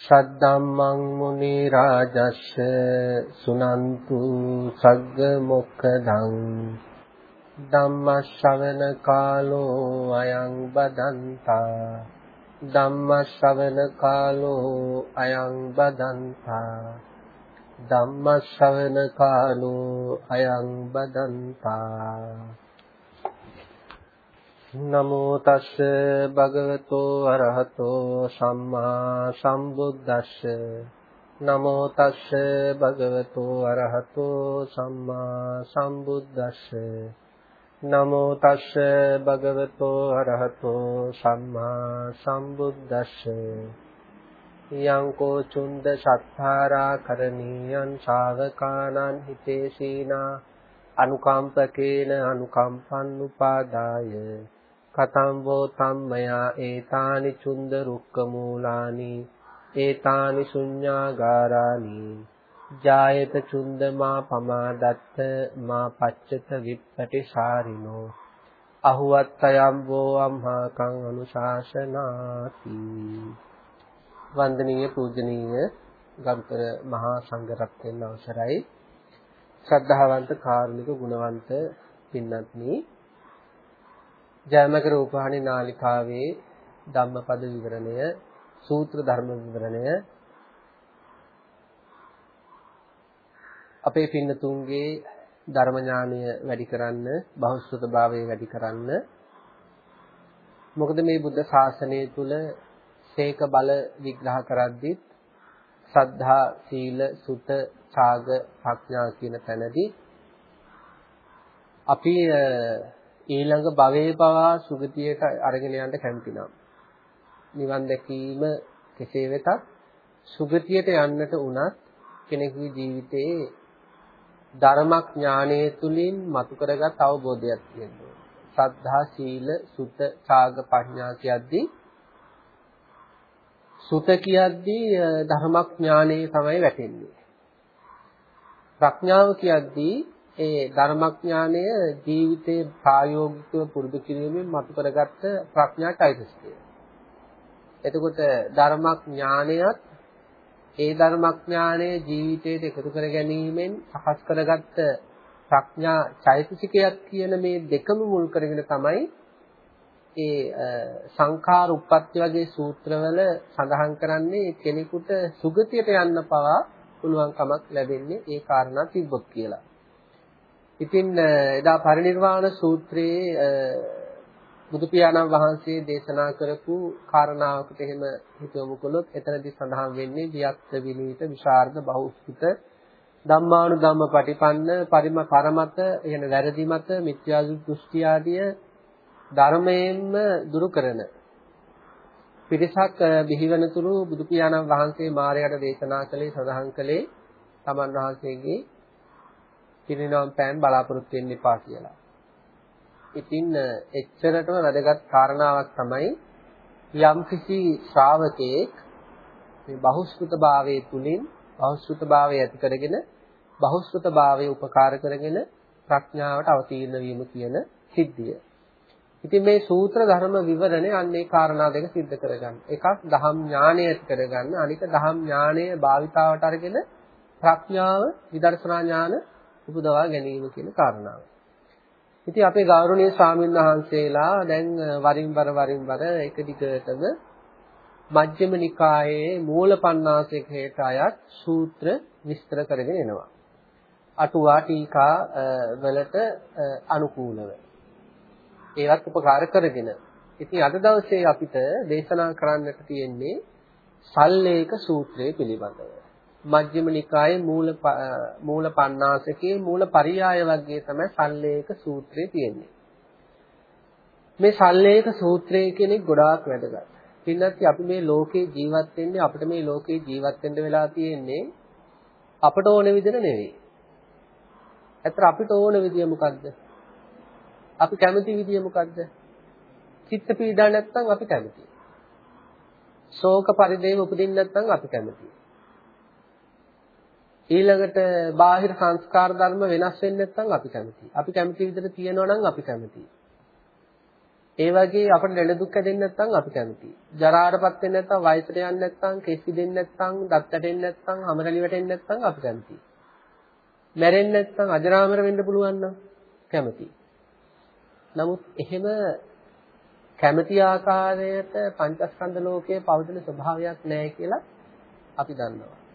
ශද්දම්මං මුනි රාජස්ස සුනන්තු සග්ග මොක්ඛදං ධම්ම ශ්‍රවණ කාලෝ අයං බදන්තා ධම්ම ශ්‍රවණ කාලෝ අයං බදන්තා ධම්ම ශ්‍රවණ කාලෝ අයං බදන්තා නමෝ තස්ස භගවතෝ අරහතෝ සම්මා සම්බුද්දස්ස. නමෝ තස්ස භගවතෝ අරහතෝ සම්මා සම්බුද්දස්ස. නමෝ තස්ස භගවතෝ අරහතෝ සම්මා සම්බුද්දස්ස. යං කෝ චුන්ද සත්තාරා කරණීයං ශාවකානං හිතේසීනා. අනුකම්පකේන අනුකම්පන් උපාදාය කතං වෝ තම්මයා ඒතානි චුන්ද රුක්ක මූලානි ඒතානි ශුඤ්ඤාගාරානි ජායත චුන්ද මා පමාදත්ත මා පච්චත විප්පටිසාරිනෝ අහුවත්තයම් වෝ අම්හාකං අනුශාසනාති වන්දනීය පූජනීය ගරුතර මහා සංඝරත්නයන් අවසරයි. ශ්‍රද්ධාවන්ත කාරුණික ගුණවන්ත පින්වත්නි ජයමක රූපහානි නාලිකාවේ ධම්මපද විවරණය සූත්‍ර ධර්ම විවරණය. අපේ පින්නතුන්ගේ ධර්ම ඥානය වැඩි කරන්න බහුශ්‍රත භාවය වැඩි කරන්න. මොකද මේ බුද්ධ ශාසනය තුල සේක බල විග්‍රහ කරද්දිත් සද්ධා සීල සුත ඡාග ප්‍රඥා කියන තැනදී අපි ඊළඟ භවයේ පවා සුගතියට අරගෙන යන්න කැමති නම් නිවන් දැකීම කෙසේ වෙතත් සුගතියට යන්නට උනත් කෙනෙකුගේ ජීවිතයේ ධර්මඥානයේ තුලින් මතු කරගත් අවබෝධයක් තියෙනවා. සද්ධා සීල සුත ඡාග ප්‍රඥා කියද්දී සුත කියද්දී ධර්මඥානයේ තමයි වැටෙන්නේ. ප්‍රඥාව කියද්දී ඒ ධර්මඥානය ජීවිතේ ප්‍රායෝගිකව පුරුදු කිරීමෙන් මතු කරගත්ත ප්‍රඥාටයිස්කය. එතකොට ධර්මඥානයත් ඒ ධර්මඥානය ජීවිතයට එකතු කර ගැනීමෙන් සකස් කරගත්ත ප්‍රඥා චෛතසිකයක් කියන මේ දෙකම මුල් කරගෙන තමයි ඒ සංඛාර උප්පත්ති වගේ සූත්‍රවල සඳහන් කරන්නේ කෙනෙකුට සුගතියට යන්න පවා පුළුවන් කමක් ලැබෙන්නේ ඒ කාරණා තිබ්බොත් කියලා. ඉතින් එදා පරිනිර්වාණ සූත්‍රයේ බුදු පියාණන් වහන්සේ දේශනා කරපු කාරණාවකට එහෙම හිතවමු කළොත් එතනදී සඳහන් වෙන්නේ වියක්ත විනීත විශාරද බහුස්ෘත ධම්මානු ධම්ම පටිපන්න පරිම පරමත එහෙන වැරදි මත මිත්‍යා දෘෂ්ටි ආදිය ධර්මයෙන්ම දුරු කරන පිරිසක් බිහිවනතුරු බුදු පියාණන් වහන්සේ මාරයට දේශනා කළේ සඳහන් කළේ තමන් වහන්සේගේ පිරිනොම් පෑම් බලාපොරොත්තු වෙන්න එපා කියලා. ඉතින් එච්චරටම වැදගත් කාරණාවක් තමයි යම්කිසි ශ්‍රාවකෙක් මේ බහුශ්‍රතභාවයේ තුලින් බහුශ්‍රතභාවය ඇති කරගෙන බහුශ්‍රතභාවය උපකාර කරගෙන ප්‍රඥාවට අවතීර්ණ වීම කියන සිද්ධිය. ඉතින් මේ සූත්‍ර ධර්ම විවරණේ අන්නේ කාරණා දෙක सिद्ध කරගන්න. එකක් දහම් ඥානය ඇති කරගන්න, අනික දහම් ඥානය භාවිතාවට අරගෙන ප්‍රඥාව, විදර්ශනා ඥාන උපදවා ගැනීම කියන කාරණාව. ඉතින් අපේ ගෞරවනීය ස්වාමීන් වහන්සේලා දැන් වරින් වර වරින් වර එක දිගටම මජ්ක්‍ධිම නිකායේ මූල පණ්ණාසයකට අයත් සූත්‍ර විස්තර කරගෙන එනවා. අටුවා ටීකා වලට අනුකූලව. ඒවත් උපකාර කරගෙන. ඉතින් අද දවසේ අපිට දේශනා කරන්නට තියෙන්නේ සල්ලේක සූත්‍රය පිළිබඳව. මජ්ක්‍ධිම නිකායේ මූල මූල පණ්ණාසකේ මූල පරියාය වර්ගයේ තමයි සල්ලේක සූත්‍රය තියෙන්නේ. මේ සල්ලේක සූත්‍රය කියන්නේ ගොඩාක් වැදගත්. පින්නත් අපි මේ ලෝකේ ජීවත් වෙන්නේ අපිට මේ ලෝකේ ජීවත් වෙන්න වෙලා තියෙන්නේ අපට ඕන විදිහට නෙවෙයි. ඇත්තට අපිට ඕන විදිය මොකද්ද? අපි කැමති විදිය මොකද්ද? චිත්ත පීඩා නැත්තම් අපි කැමතියි. ශෝක පරිදේව උපදින්න නැත්තම් අපි කැමතියි. ඊළඟට බාහිර සංස්කාර ධර්ම වෙනස් වෙන්නේ නැත්නම් අපි කැමතියි. අපි කැමති විදිහට තියෙනවා නම් අපි කැමතියි. ඒ වගේ අපිට ලෙඩ දුක් හැදෙන්නේ නැත්නම් අපි කැමතියි. ජරාටපත් වෙන්නේ නැත්නම් වයසට යන්නේ නැත්නම් කෙස් පිදෙන්නේ නැත්නම් දත් ඇටෙන්නේ නැත්නම් හමරලි වැටෙන්නේ නැත්නම් අපි කැමතියි. මැරෙන්නේ නැත්නම් අජරාමර වෙන්න පුළුවන් නම් කැමතියි. නමුත් එහෙම කැමති ආකාරයට පංචස්කන්ධ ලෝකයේ පවතින ස්වභාවයක් නැහැ කියලා අපි දන්නවා.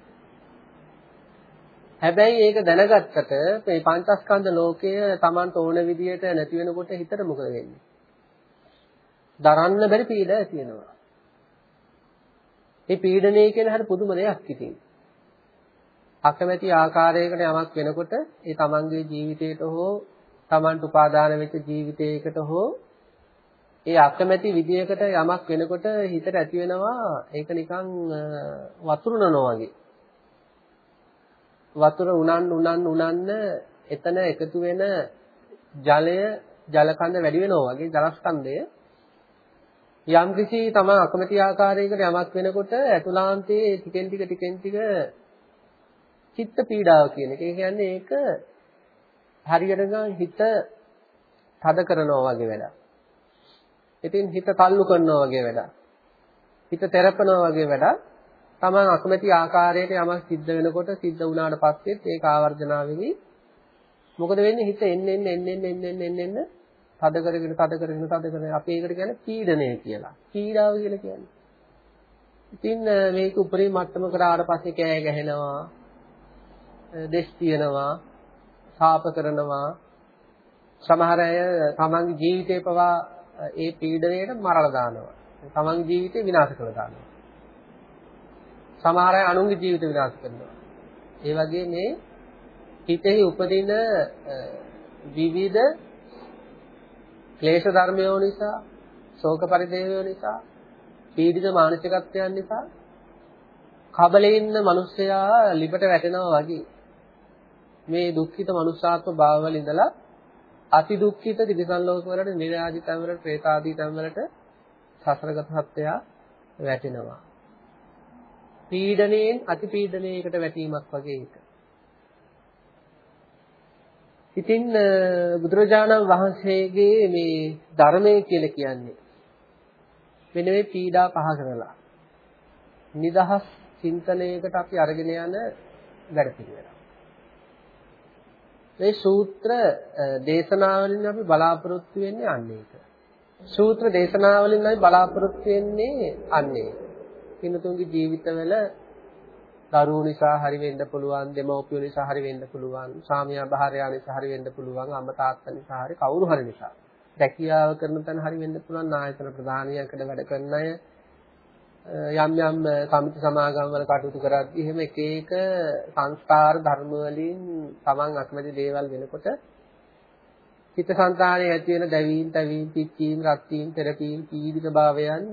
හැබැයි ඒක දැනගත්තට මේ පංචස්කන්ධ ලෝකය Tamanට ඕන විදියට නැති වෙනකොට හිතට මොකද වෙන්නේ? දරන්න බැරි පීඩ ඇති වෙනවා. මේ පීඩනය කියන හැට පුදුම දෙයක් ඉතින්. අකමැති ආකාරයකට යමක් වෙනකොට ඒ Tamanගේ ජීවිතයට හෝ Tamanට උපාදාන වෙච්ච ජීවිතයකට හෝ ඒ අකමැති විදියකට යමක් වෙනකොට හිතට ඇති වෙනවා ඒක නිකන් වතුරුනනවා වගේ. වතුර උනන් උනන් උනන්න එතන එකතු වෙන ජලය ජල කඳ වැඩි වෙනවා වගේ ජලස්කන්ධය යම් කිසි තම අකමැති ආකාරයකට යමක් වෙනකොට ඇතුළාන්තයේ ටිකෙන් ටික ටිකෙන් ටික චිත්ත පීඩාව කියන එක. ඒ කියන්නේ ඒක හරියට ගන්න හිත තද කරනවා වගේ වැඩක්. ඉතින් හිත තල්ලු කරනවා වගේ වැඩක්. හිත තෙරපනවා වගේ වැඩක්. තමන් අකමැති ආකාරයට යමක් සිද්ධ වෙනකොට සිද්ධ වුණාට පස්සෙත් ඒක ආවර්ජනා වෙවි. මොකද වෙන්නේ හිත එන්න එන්න එන්න එන්න එන්න එන්න එන්න තද කරගෙන තද කරගෙන තද කරගෙන අපි ඒකට කියන්නේ පීඩනය කියලා. පීඩාව කියලා කියන්නේ. ඉතින් මේක උපරිම මට්ටම කරාට පස්සේ කෑ ගැහෙනවා. දෙස් තියනවා. සාප කරනවා. සමහර අය තමන්ගේ ජීවිතේ පවා ඒ පීඩණයට මරලා දානවා. තමන්ගේ ජීවිතේ විනාශ කරලා දානවා. සමහර අය අනුන්ගේ ජීවිත විනාශ කරනවා. ඒ වගේ මේ හිතෙහි උපදින විවිධ ක්ලේශ ධර්මයෝ නිසා, ශෝක පරිදේවයෝ නිසා, පීඩිත මානසිකත්වයන් නිසා කබලේ ඉන්න මිනිස්සයා ලිපට වැටෙනවා වගේ මේ දුක්ඛිත මනුෂ්‍යාත්ම භාවවල ඉඳලා අති දුක්ඛිත තිරිසන් ලෝක වලට නිර්ආදී තැන් වලට പ്രേතාදී තැන් වලට සසරගත සත්‍යය වැටෙනවා පීඩණයෙන් අති පීඩණයකට වැටීමක් වගේ එක. ඉතින් බුදුරජාණන් වහන්සේගේ මේ ධර්මය කියලා කියන්නේ මෙන්න මේ පීඩා පහ කරලා නිදහස් චින්තනයකට අපි අරගෙන යන වැඩපිළිවෙල. මේ සූත්‍ර දේශනාවලින් අපි බලාපොරොත්තු වෙන්නේ අන්න ඒක. සූත්‍ර දේශනාවලින් අපි බලාපොරොත්තු වෙන්නේ අන්න ඒක. පින්නතුන්ගේ ජීවිතවල දරුවෝ නිසා හරි වෙන්න පුළුවන්, දෙමව්පියෝ නිසා හරි වෙන්න පුළුවන්, ස්වාමියා භාර්යාව නිසා හරි වෙන්න පුළුවන්, අම්මා තාත්තා නිසා හරි කවුරු හරි නිසා. රැකියාව කරන තැන හරි වෙන්න පුළුවන්, ආයතන ප්‍රධානියකට වැඩ කරන අය යම් යම් සමිති සමාගම් වල කටයුතු කරද්දී එහෙම එක එක සංස්කාර ධර්ම වලින් තමන් අකමැති දේවල් වෙනකොට චිත්තසංතානයේ ඇති වෙන දැවීම්, තැවීම්, පිච්චීම්, රත්වීම්, තෙරපීම්, පීඩිත භාවයන්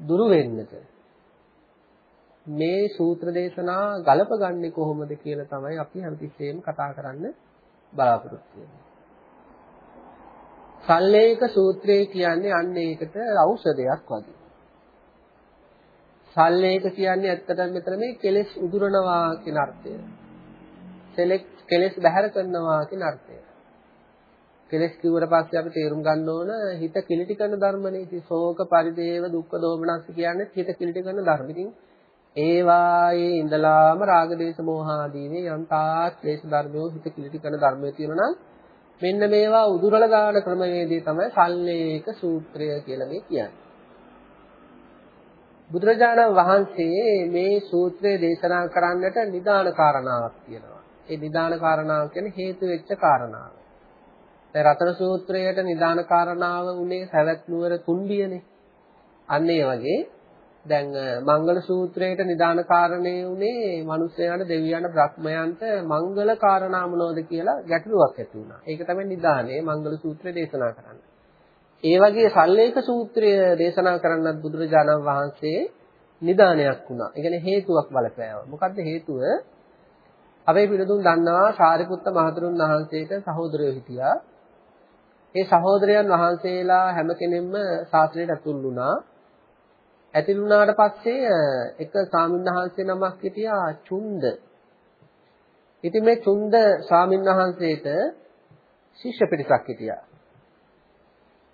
දුරු වෙන්නට මේ සූත්‍ර දේශනා ගලපගන්නේ කොහොමද කියලා තමයි අපි හැමතිස්සෙම කතා කරන්න බලාපොරොත්තු වෙන්නේ. සල්ලේක සූත්‍රය කියන්නේ අන්න ඒකට ඖෂධයක් වගේ. සල්ලේක කියන්නේ ඇත්තටම මෙතන මේ කෙලෙස් උදුරනවා කියන අර්ථය. කෙලෙස් බැහැර කරනවා කියන අර්ථය. කෙලෙස් කිව්වට පස්සේ අපි තේරුම් ගන්න ඕන හිත කිලිටි කරන ධර්මනේ. ඉතින් ශෝක පරිදේව දුක්ඛ දෝමනස් කියන්නේ හිත කිලිටි කරන ධර්ම. ඉතින් ඒවායේ ඉඳලාම රාග දේශ මොහ ආදීනේ යන්තා ක්ලේශ ධර්මයෝ හිත කිලිටි කරන ධර්මයේ තියෙනවා නම් මෙන්න මේවා උදුරලා දාන ක්‍රමවේදය තමයි සල්ලේක සූත්‍රය කියලා මේ කියන්නේ. බුදුරජාණන් වහන්සේ මේ සූත්‍රය දේශනා කරන්නට නිදාන කාරණාවක් තියෙනවා. ඒ නිදාන කාරණාව කියන්නේ හේතු වෙච්ච කාරණාව. දැන් රතන සූත්‍රයට නිදාන කාරණාව උනේ සවැත් නුවර තුන්බියනේ. අන්න ඒ වගේ දැන් මංගල සූත්‍රයට නිදාන කාරණේ උනේ මිනිස්යාට දෙවියන්ට බ්‍රහ්මයන්ට මංගල කාරණා මොනවද කියලා ගැටලුවක් ඇති වුණා. ඒක තමයි නිදානේ මංගල සූත්‍රය දේශනා කරන්නේ. ඒ වගේ සල්ලේක සූත්‍රය දේශනා කරන්නත් බුදුරජාණන් වහන්සේ නිදානයක් වුණා. ඒ කියන්නේ හේතුවක් බලපෑවා. මොකද්ද හේතුව? අපේ පිළිතුන් දන්නවා සාරිපුත්ත මහතුරුන් වහන්සේට සහෝදරයෝ හිටියා. ඒ සහෝදරයන් වහන්සේලා හැම කෙනෙක්ම ශාස්ත්‍රයට ඇතුල් වුණා. ඇතිලි වුණාට පස්සේ එක සාමින්හන්සේ නමක් හිටියා චුන්ද. ඉතින් මේ චුන්ද සාමින්හන්සේට ශිෂ්‍ය පිරිසක් හිටියා.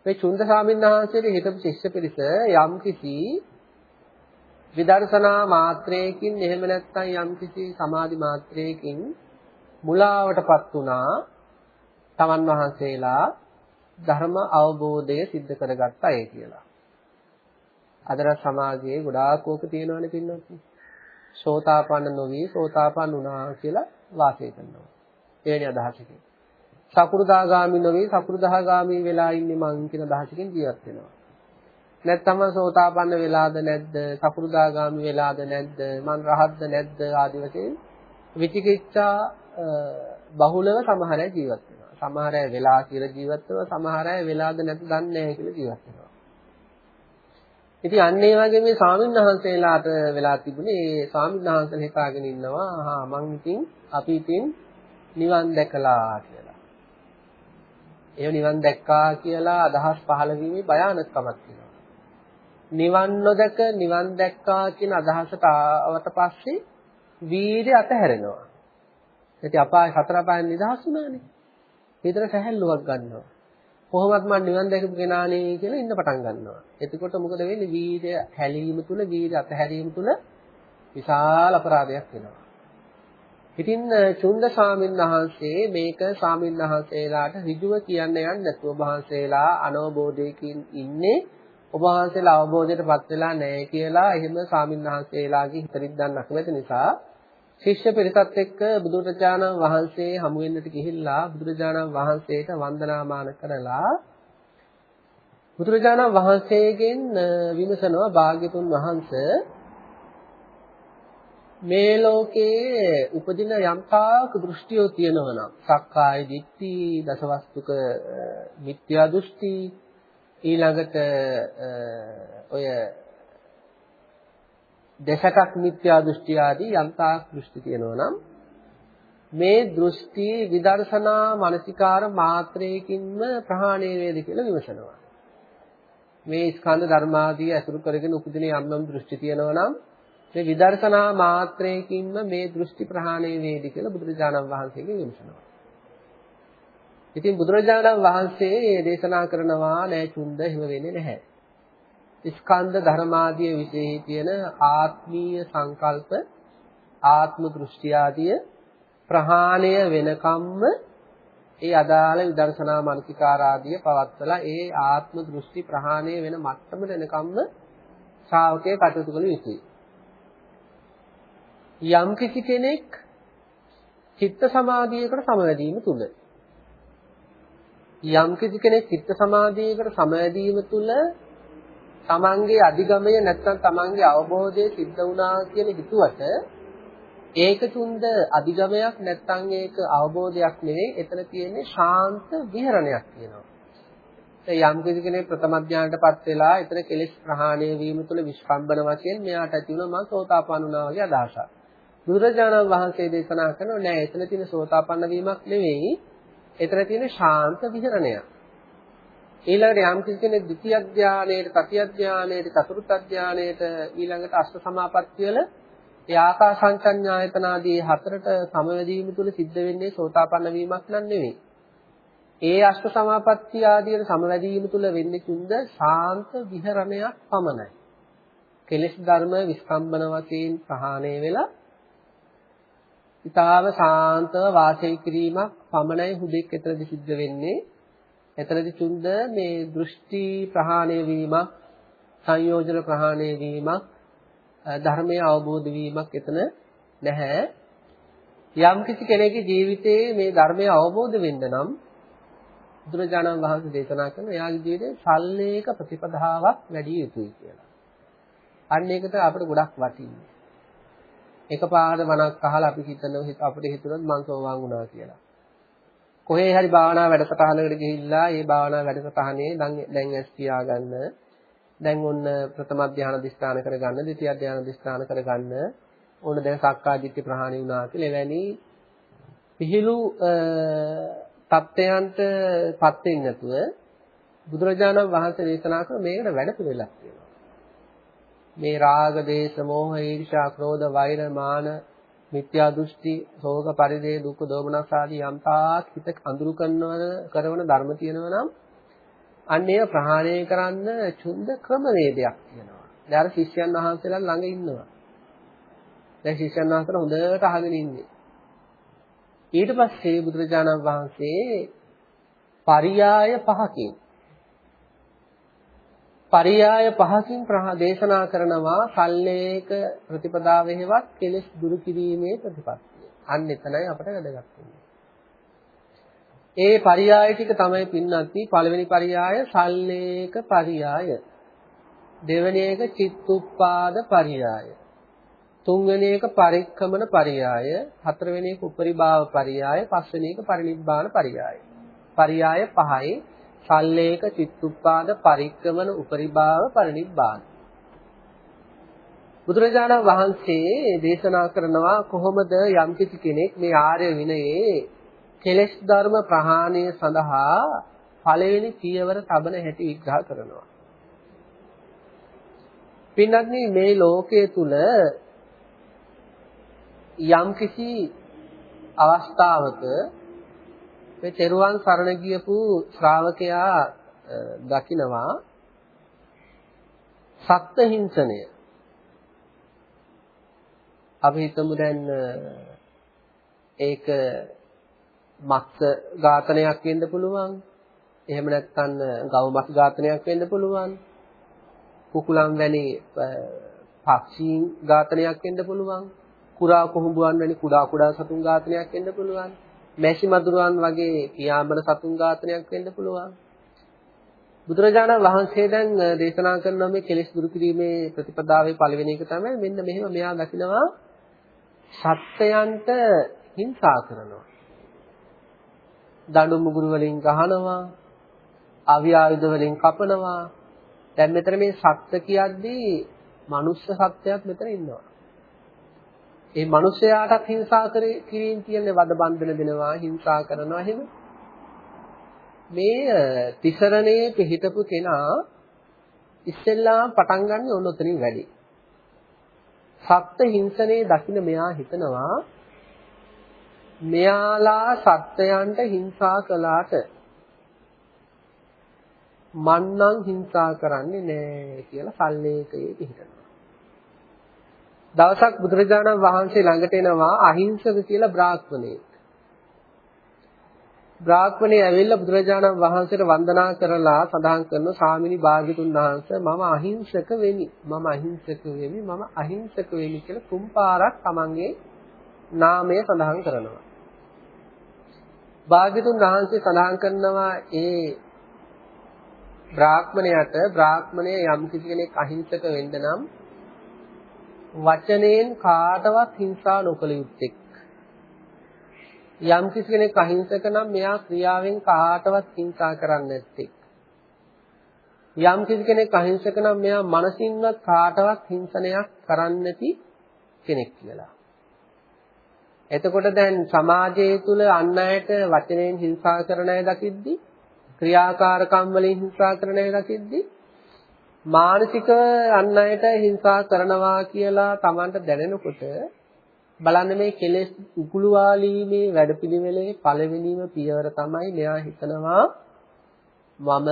මේ චුන්ද සාමින්හන්සේට හිටපු ශිෂ්‍ය පිරිස යම්කිසි විදර්ශනා මාත්‍රයකින් එහෙම නැත්නම් යම්කිසි සමාධි මාත්‍රයකින් මුලාවටපත් වුණා තමන් වහන්සේලා ධර්ම අවබෝධය සිද්ධ කරගත්තා ඒ කියලා. අදර සමාජයේ ගොඩාක් ඕක තියෙනවනේ පින්නොත්. සෝතාපන්න නොවි සෝතාපන්න වුණා කියලා වාසය කරනවා. එවැනි අදහසකින්. සකුරුදාගාමි නොවි සකුරුදාගාමි වෙලා ඉන්නේ මං කියන අදහසකින් ජීවත් වෙනවා. නැත්නම් සෝතාපන්න වෙලාද නැද්ද? සකුරුදාගාමි වෙලාද නැද්ද? මං රහත්ද නැද්ද? ආදි වශයෙන් විචිකිච්ඡා බහුලව සමහර අය ජීවත් වෙනවා. සමහර අය වෙලා කියලා ජීවත් වෙනවා. සමහර අය වෙලාද නැද්ද දන්නේ නැහැ කියලා ජීවත් වෙනවා. ඉතින් අන්න ඒ වගේ මේ ස්වාමීන් වහන්සේලාට වෙලා තිබුණේ ඒ ස්වාමීන් වහන්සේලා හිතාගෙන ඉන්නවා ආ මං ඉතින් අපි ඉතින් නිවන් දැකලා කියලා. ඒ නිවන් දැක්කා කියලා අදහස් පහළ වීමේ භයානකමක් තියෙනවා. නිවන් නොදක නිවන් දැක්කා කියන අදහසට ආවට පස්සේ වීර්ය අතහැරෙනවා. ඉතින් අපාය හතර පායන් නිදහස් වුණානේ. හිතට සැහැල්ලුවක් ගන්නවා. කොහොමත් මම නිවන් දැකපු කෙනානේ කියලා ඉන්න පටන් ගන්නවා. එතකොට මොකද වෙන්නේ? වීර්ය හැලීම තුල වීර්ය අතහැරීම තුල විශාල අපරාධයක් වෙනවා. ඉතින් චුන්ද ස්වාමීන් වහන්සේ මේක ස්වාමීන් වහන්සේලාට ඍජුව කියන්න යන්නේ නැතුව වහන්සේලා අනවබෝධයකින් ඉන්නේ ඔබ වහන්සේලා අවබෝධයටපත් වෙලා නැහැ කියලා එහෙම ස්වාමීන් වහන්සේලාගේ හිතරින් දන්නක් නැති නිසා ශිෂ්‍ය පිරිසත් එක්ක බුදුරජාණන් වහන්සේ හමු වෙන්නට ගිහිල්ලා බුදුරජාණන් වහන්සේට වන්දනාමාන කරලා බුදුරජාණන් වහන්සේගෙන් විමසනවා භාග්‍යතුන් වහන්සේ මේ ලෝකයේ උපදින යම්තාක් දෘෂ්ටියෝ තියෙනවා නම් සක්කාය දිට්ඨි දසවස්තුක මිත්‍යා දෘෂ්ටි ඊළඟට ඔය දශකක් මිත්‍යා දෘෂ්ටි ආදී යම්තා දෘෂ්ටි තියෙනවා නම් මේ දෘෂ්ටි විදර්ශනා මානසිකාර මාත්‍රයකින්ම ප්‍රහාණය වේද කියලා විමසනවා. මේ ස්කන්ධ ධර්මාදී අසුරු කරගෙන උපදින යම් යම් දෘෂ්ටි තියෙනවා නම් මේ විදර්ශනා මාත්‍රයකින්ම මේ දෘෂ්ටි ප්‍රහාණය වේද කියලා බුදුරජාණන් වහන්සේගෙන් විමසනවා. ඉතින් බුදුරජාණන් වහන්සේ දේශනා කරනවා නෑ චුන්ද එහෙම වෙන්නේ නැහැ. ස්කන්ධ ධර්මාදී විශේෂී තියෙන ආත්මීය සංකල්ප ආත්ම දෘෂ්ටි ආදිය ප්‍රහාණය වෙනකම්ම ඒ අදාළ විදර්ශනා මානසිකාරාදිය පවත්වලා ඒ ආත්ම දෘෂ්ටි ප්‍රහාණය වෙන මට්ටමට එනකම්ම ශ්‍රාවකයේ කටයුතු කළ යුතුයි. යම් කිසි කෙනෙක් චිත්ත සමාධියකට සමවැදීම තුල යම් කිසි කෙනෙක් චිත්ත සමාධියකට සමවැදීම තුල තමන්ගේ අධිගමය නැත්නම් තමන්ගේ අවබෝධය සිද්ධ වුණා කියන හිතුවට ඒක තුන්ද අධිගමයක් නැත්නම් ඒක අවබෝධයක් නෙවෙයි එතන තියෙන්නේ ශාන්ත විහරණයක් කියනවා. ඒ යම් කිසි කෙනෙක් ප්‍රථම ඥානටපත් වෙලා එතන කෙලෙස් ප්‍රහාණය වීම තුළ විස්කම්බන වශයෙන් මෙයාට ඇති වුණා මම සෝතාපන්න වුණා වගේ අදහසක්. බුදුරජාණන් වහන්සේ දේශනා කරනවා නෑ එතන තියෙන සෝතාපන්න වීමක් නෙවෙයි එතන තියෙන ශාන්ත විහරණයක්. ඊළඟට යම් කිසි කෙනෙක් ද්විතිය ධානයේට, තතිය ධානයේට, චතුර්ථ ධානයේට ඊළඟට අෂ්ට සමාපත්තිය වල ඒ ආකාසංචඤ්ඤායතන ආදී හතරට සමවැදීම තුල සිද්ධ වෙන්නේ සෝතාපන්න වීමක් නන් නෙවෙයි. ඒ අෂ්ට සමාපත්තිය ආදීන සමවැදීම තුල වෙන්නේ කුඳ ශාන්ත විහරණයක් පමණයි. කෙලෙස් ධර්ම විස්කම්බන වශයෙන් ප්‍රහාණය වෙලා ඊතාව ශාන්තව වාසය කිරීමක් පමණයි හුදෙක් එතරම්දි සිද්ධ වෙන්නේ. එතනදි තුන්ද මේ දෘෂ්ටි ප්‍රහාණය වීමක් සංයෝජන ප්‍රහාණය වීමක් ධර්මයේ අවබෝධ වීමක් එතන නැහැ යම් කිසි කෙනෙකුගේ ජීවිතයේ මේ ධර්මය අවබෝධ වෙන්න නම් බුදුරජාණන් වහන්සේ දේශනා කරන එයාගේ ජීවිතේ සල්ලේක ප්‍රතිපදාවක් වැඩි යුතුයි කියලා. අන්න ඒකට අපිට ගොඩක් වටින්නේ. එකපාරට මනක් අහලා අපි හිතන අපිට හිතුනොත් මං සෝවාන් වුණා කියලා. කොහේ හරි භාවනා වැඩසටහනකට ගිහිල්ලා ඒ භාවනා වැඩසටහනේ දැන් ඇස් තියාගන්න දැන් ඔන්න ප්‍රථම ධානය දිස්ත්‍රාන කරගන්න දෙතිය ධානය දිස්ත්‍රාන කරගන්න ඕන දැන් සක්කාදිට්ඨි ප්‍රහාණය වුණා කියලා එවැනි පිහිලු தත්ත්වයන්ට පත් වෙන්නේ නැතුව බුදුරජාණන් වහන්සේ දේශනා කරන මේකට වැඩ පිළිවෙලක් තියෙනවා. මේ රාග, දේශ, මෝහ, ඊර්ෂ්‍යා, ක්‍රෝධ, වෛර, මාන, මිත්‍යා දෘෂ්ටි, ශෝක, පරිදේ, දුක්ඛ, දෝමනස් ආදී යම්තාක් හිත අඳුරු කරනවන කරන ධර්ම තියෙනවා නම් අන්න ඒව ප්‍රහාණය කරන්න චුන්ද ක්‍රමවේදයක් තියෙනවා. දැන් අර ශිෂ්‍යයන් වහන්සේලා ළඟ ඉන්නවා. දැන් ශිෂ්‍යයන් වහන්සේලා හොඳට අහගෙන ඉන්නේ. ඊට පස්සේ බුදුරජාණන් වහන්සේ පරියාය පහකින් පරියාය පහකින් දේශනා කරනවා සල්ලේක ප්‍රතිපදාවෙහිවත් කෙලෙස් දුරු කිරීමේ ප්‍රතිපත්තිය. අන්න එතනයි අපට වැදගත් ඒ පරියාය ටික තමයි පින්නත්ති පළවෙනි පරියාය සල්ලේක පරියාය. දෙවෙනි එක චිත්තුප්පාද පරියාය. තුන්වෙනි එක පරික්කමන පරියාය, හතරවෙනි එක උපරිභාව පරියාය, පස්වෙනි එක පරිනිබ්බාන පරියාය. පරියාය පහයි සල්ලේක චිත්තුප්පාද පරික්කමන උපරිභාව පරිනිබ්බාන. බුදුරජාණන් වහන්සේ දේශනා කරනවා කොහොමද යම්කිසි කෙනෙක් මේ ආර්ය විනයේ කෙලෙස් ධර්ම ප්‍රහාණය සඳහා පළවෙනි පියවර තබන හැටි විග්‍රහ කරනවා. පින්වත්නි මේ ලෝකයේ තුල යම්කිසි අවස්ථාවක මේ තෙරුවන් සරණ ගියපු ශ්‍රාවකයා දකිනවා සත්ත්ව හිංසනය. අපි හිතමු දැන් ඒක මත්ස ඝාතනයක් වෙන්න පුළුවන්. එහෙම නැත්නම් ගව මස් ඝාතනයක් වෙන්න පුළුවන්. කුකුලන් වැනි පක්ෂීන් ඝාතනයක් වෙන්න පුළුවන්. කුරා කුහුඹුවන් වැනි කුඩා කුඩා සතුන් ඝාතනයක් වෙන්න පුළුවන්. මැෂි මදුරුවන් වගේ පියාඹන සතුන් ඝාතනයක් වෙන්න පුළුවන්. බුදුරජාණන් වහන්සේ දැන් දේශනා කරන මේ කෙලෙස් දුරු කිරීමේ ප්‍රතිපදාවේ පළවෙනි එක තමයි මෙන්න මෙහෙම මෙයා දකිනවා සත්‍යයන්ට හිංසා කරනවා. දඬු මුගුරු වලින් ගහනවා, අවි ආයුධ වලින් කපනවා. දැන් මෙතන මේ සත්‍ය කියද්දී මනුස්ස සත්‍යයක් මෙතන ඉන්නවා. ඒ මිනිසයාටත් හිංසා කිරීම කියන්නේ වද බන්ධන දෙනවා හිංසා කරනවා එහෙම මේ තිසරණේ පිහිටපු කෙනා ඉස්සෙල්ලා පටන් ගන්න ඕන උතනින් වැඩි. සත්ත්ව හිංසනේ දකින්න මෙයා හිතනවා මෙයාලා සත්ත්වයන්ට හිංසා කළාට මන්නම් හිංසා කරන්නේ නෑ කියලා සල්ලේකයේ පිහිටනවා. දවසක් බුදුරජාණන් වහන්සේ ළඟට එනවා අහිංසක කියලා බ්‍රාහ්මණයෙක්. බ්‍රාහ්මණේ ඇවිල්ලා බුදුරජාණන් වහන්සේට වන්දනා කරලා සඳහන් කරන ස්වාමිනී භාග්‍යතුන් වහන්සේ මම අහිංසක වෙමි. මම අහිංසක වෙමි. මම අහිංසක වෙමි කියලා තුන් පාරක් තමන්ගේ නාමය සඳහන් කරනවා. භාග්‍යතුන් වහන්සේ සඳහන් කරනවා ඒ බ්‍රාහ්මණයට බ්‍රාහ්මණය යම් කිසි කෙනෙක් අහිංසක වෙන්න නම් වචනයෙන් කාටවත් හිංසා නොකළ යුත්තේ. යම් කිසි කෙනෙක් අහිංසක නම් මෙයා ක්‍රියාවෙන් කාටවත් හිංසා කරන්නේ නැත්තේ. යම් කිසි කෙනෙක් අහිංසක නම් මෙයා මනසින්වත් කාටවත් හිංසනයක් කරන්නේ නැති කෙනෙක් කියලා. එතකොට දැන් සමාජය තුල අන් අයට වචනයෙන් හිංසා කරන අය දකිද්දි ක්‍රියාකාරකම් වලින් හිංසා කරන අය දකිද්දි මානසිකව අන් අයට හිංසා කරනවා කියලා Tamanට දැනෙනකොට බලන්න මේ කෙලෙස් උකුළුවාලීමේ වැඩපිළිවෙලේ පළවෙනිම පියවර තමයි මෙයා හිතනවා මම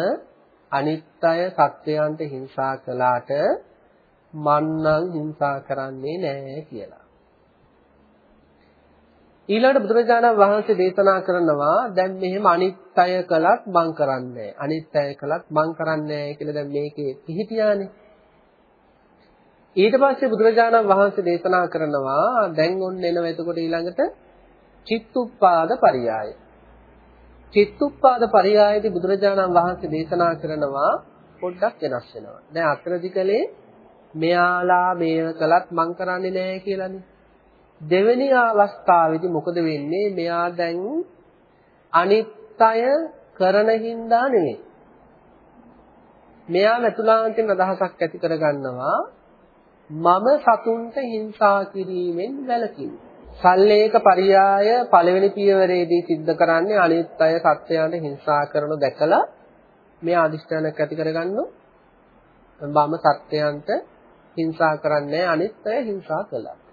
අනිත්‍ය සත්‍යයන්ට හිංසා කළාට මන්නම් හිංසා කරන්නේ නැහැ කියලා. ඊළඟට බුදුරජාණන් වහන්සේ දේශනා කරනවා දැන් මෙහෙම අනිත්‍ය කළත් මං කරන්නේ අනිත්‍ය කළත් මං කරන්නේ කියලා දැන් මේකේ පිහිටියානේ. ඊට පස්සේ බුදුරජාණන් වහන්සේ දේශනා කරනවා දැන් ඔන්න එනවා. එතකොට ඊළඟට චිත්තුප්පාද පරියාය. චිත්තුප්පාද පරියායදී බුදුරජාණන් වහන්සේ දේශනා කරනවා පොඩ්ඩක් වෙනස් වෙනවා. දැන් අත්‍යධි කලේ මෙයාලා මේව කළත් මං කරන්නේ නැහැ කියලානේ. දෙවෙනි අවස්ථාවේදී මොකද වෙන්නේ? මෙයා දැන් අනිත්‍ය කරන හින්දා නෙවෙයි. මෙයා මෙතුලාන්තෙන් අදහසක් ඇති කරගන්නවා මම සතුන්ට හිංසා කිරීමෙන් වැළකින්. සල්ලේක පරියාය පළවෙනි පියවරේදී සිද්ධ කරන්නේ අනිත් අය සත්‍යයන්ට හිංසා කරනු දැකලා මේ අදිෂ්ඨානයක් ඇති කරගන්නු මම සත්‍යයන්ට හිංසා කරන්නේ අනිත් අය හිංසා කළා.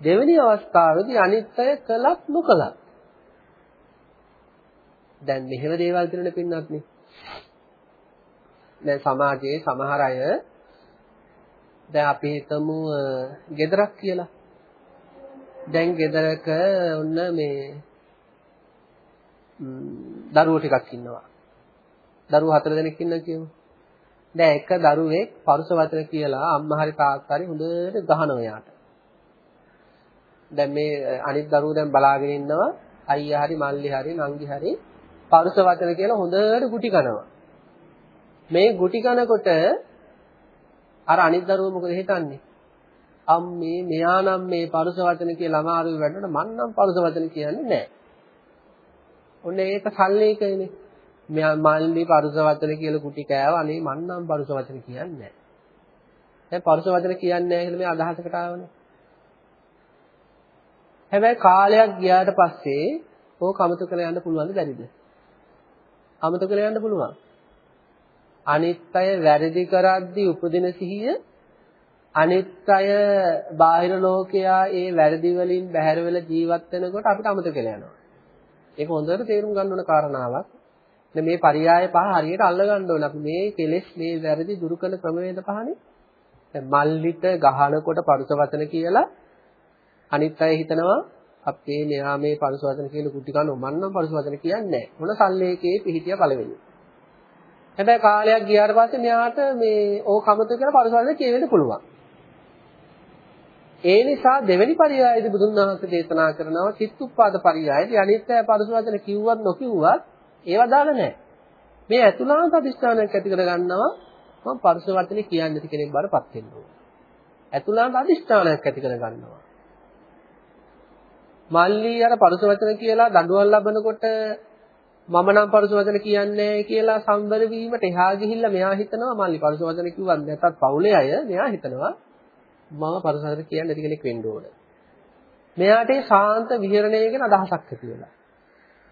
දෙවෙනි අවස්ථාවේදී අනිත් අය කළත් නොකළත් දැන් මෙහෙම දේවල් දිනන පින්නත් නේ. දැන් සමාජයේ සමහර අය දැන් අපි හිතමු ගෙදරක් කියලා. දැන් ගෙදරක ඔන්න මේ දරුවෝ ටිකක් ඉන්නවා. දරුවෝ හතර දෙනෙක් ඉන්නවා කියමු. දැන් එක දරුවෙක් පරුස වචන කියලා අම්මා හරි තාත්තා හරි හොඳට ගහනවා යාට. දැන් මේ අනිත් දරුවෝ දැන් බලාගෙන ඉන්නවා අයියා හරි මල්ලි හරි නංගි හරි පරුස වචන කියලා හොඳට ගුටි කනවා. මේ ගුටි කනකොට අර අනිත් දරුවෝ මොකද හිතන්නේ? අම්මේ මෙයා නම් මේ පරුස වචන කියලා අමාරුයි වැඩනට මං නම් පරුස වචන කියන්නේ නැහැ. ඔන්න ඒක සල්ලේකනේ. මෙයා මල්ලි පරුස වචන කියලා කුටි කෑවා අනේ මං නම් පරුස වචන කියන්නේ නැහැ. දැන් පරුස වචන කියන්නේ නැහැ කියලා මේ අදහසකට ආවනේ. හැබැයි කාලයක් ගියාට පස්සේ ඕක අමතක කරලා යන්න පුළුවන්ද බැරිද? අමතක කරලා යන්න පුළුවන්. අනිත් අය වැරදි කරද්දී උපදින සිහිය අනිත් අය බාහිර ලෝකයා ඒ වැරදි වලින් බැහැර වෙලා ජීවත් වෙනකොට අපිට අමතක වෙලා යනවා. ඒක හොඳට තේරුම් ගන්න ඕන කාරණාවක්. මේ පරියාය පහ හරියට අල්ල ගන්න ඕන. අපි මේ කෙලෙස් මේ වැරදි දුරු කරන ක්‍රමවේද පහනේ. දැන් මල්ලිට ගහනකොට පරුස වචන කියලා අනිත් අය හිතනවා අපේ මෙයා මේ පරුස වචන කියලා කුටි කනවා මම නම් පරුස වචන කියන්නේ නැහැ. මොන සල්ලේකේ පිහිටිය පළවෙනි. හැබැයි කාලයක් ගියාට පස්සේ මෙයාට මේ ඕක අමතක කරලා පරුස වචන කියවෙන්න පුළුවන්. ඒ නිසා දෙවෙනි පරියායදී බුදුන් වහන්සේ දේශනා කරනවා චිත්තුප්පාද පරියායදී අනිත්‍ය පරිසු වචන කිව්වත් නොකිව්වත් ඒව දාලා නැහැ. මේ අතුලාන්ත අධිෂ්ඨානයක් ඇති කර ගන්නවා මම පරිසු වචනේ කියන්නේ නැති කෙනෙක් බාරපත් වෙන්න ඕන. අතුලාන්ත අධිෂ්ඨානයක් ඇති කර ගන්නවා. මල්ලි අර පරිසු වචන කියලා දඬුවම් ලබනකොට මම නම් පරිසු වචන කියන්නේ කියලා සම්බර වීමට එහා ගිහිල්ලා මෙයා හිතනවා මල්ලි පරිසු වචන කිව්වත් නැතත් පවුලේ අය මෙයා හිතනවා මම පරසහතර කියන්නේ නැති කෙනෙක් වෙන්න ඕන. මෙයාට ඒ ශාන්ත විහරණය ගැන අදහසක් ඇති වෙලා.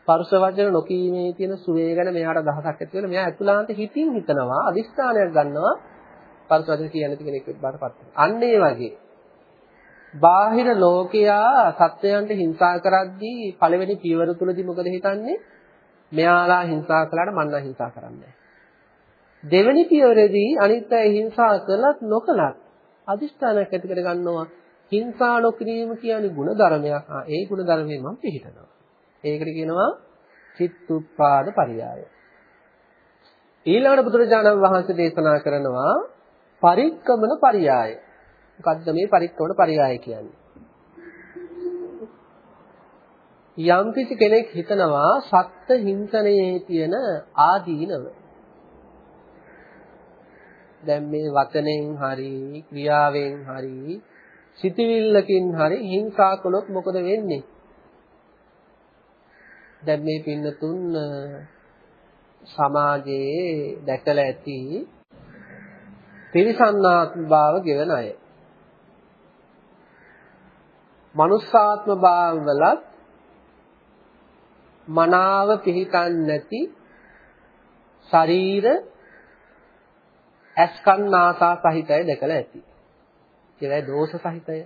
පරුස වචන නොකීමේ තියෙන සුවේ ගැන මෙයාට අදහසක් ඇති වෙලා මෙයා අතුලාන්ත හිතින් හිතනවා අදිස්ථානයක් ගන්නවා පරුස වචන කියන්නේ නැති කෙනෙක් බාටපත් වෙනවා. අන්න ඒ වගේ බාහිර ලෝකයා සත්වයන්ට හිංසා කරද්දී පළවෙනි පියවර තුලදී මොකද හිතන්නේ? මෙයාලා හිංසා කළාට මම නම් හිංසා කරන්නේ දෙවෙනි පියවරේදී අනිත් අය හිංසා කළත් නොකළත් අදිෂ්ඨානයක් ඇති කර ගන්නවා. හිංසා නොකිරීම කියන්නේ ගුණ ධර්මයක්. ආ ඒ ගුණ ධර්මයෙන් මම පිළිහිටනවා. ඒකට කියනවා චිත්තුප්පාද පරියාය. ඊළඟට බුදුරජාණන් වහන්සේ දේශනා කරනවා පරික්කමන පරියාය. මොකද්ද මේ පරික්කමන පරියාය කියන්නේ? යම් කිසි කෙනෙක් හිතනවා සත්ත්‍ය හිංසනයේ තියෙන ආදීනව දැන් මේ වචනෙන් හරි ක්‍රියාවෙන් හරි සිතවිල්ලකින් හරි හිංසා කළොත් මොකද වෙන්නේ? දැන් මේ පින්නතුන් සමාජයේ දැකලා ඇති තිරිසන්නාත්ම භාව ගෙවන අය. මනුස්සාත්ම භාවවලත් මනාව පිහිටන්නේ නැති ශරීර ඇස්කන්නාසා සහිතය දැකලා ඇති. ඒලයි දෝෂ සහිතය.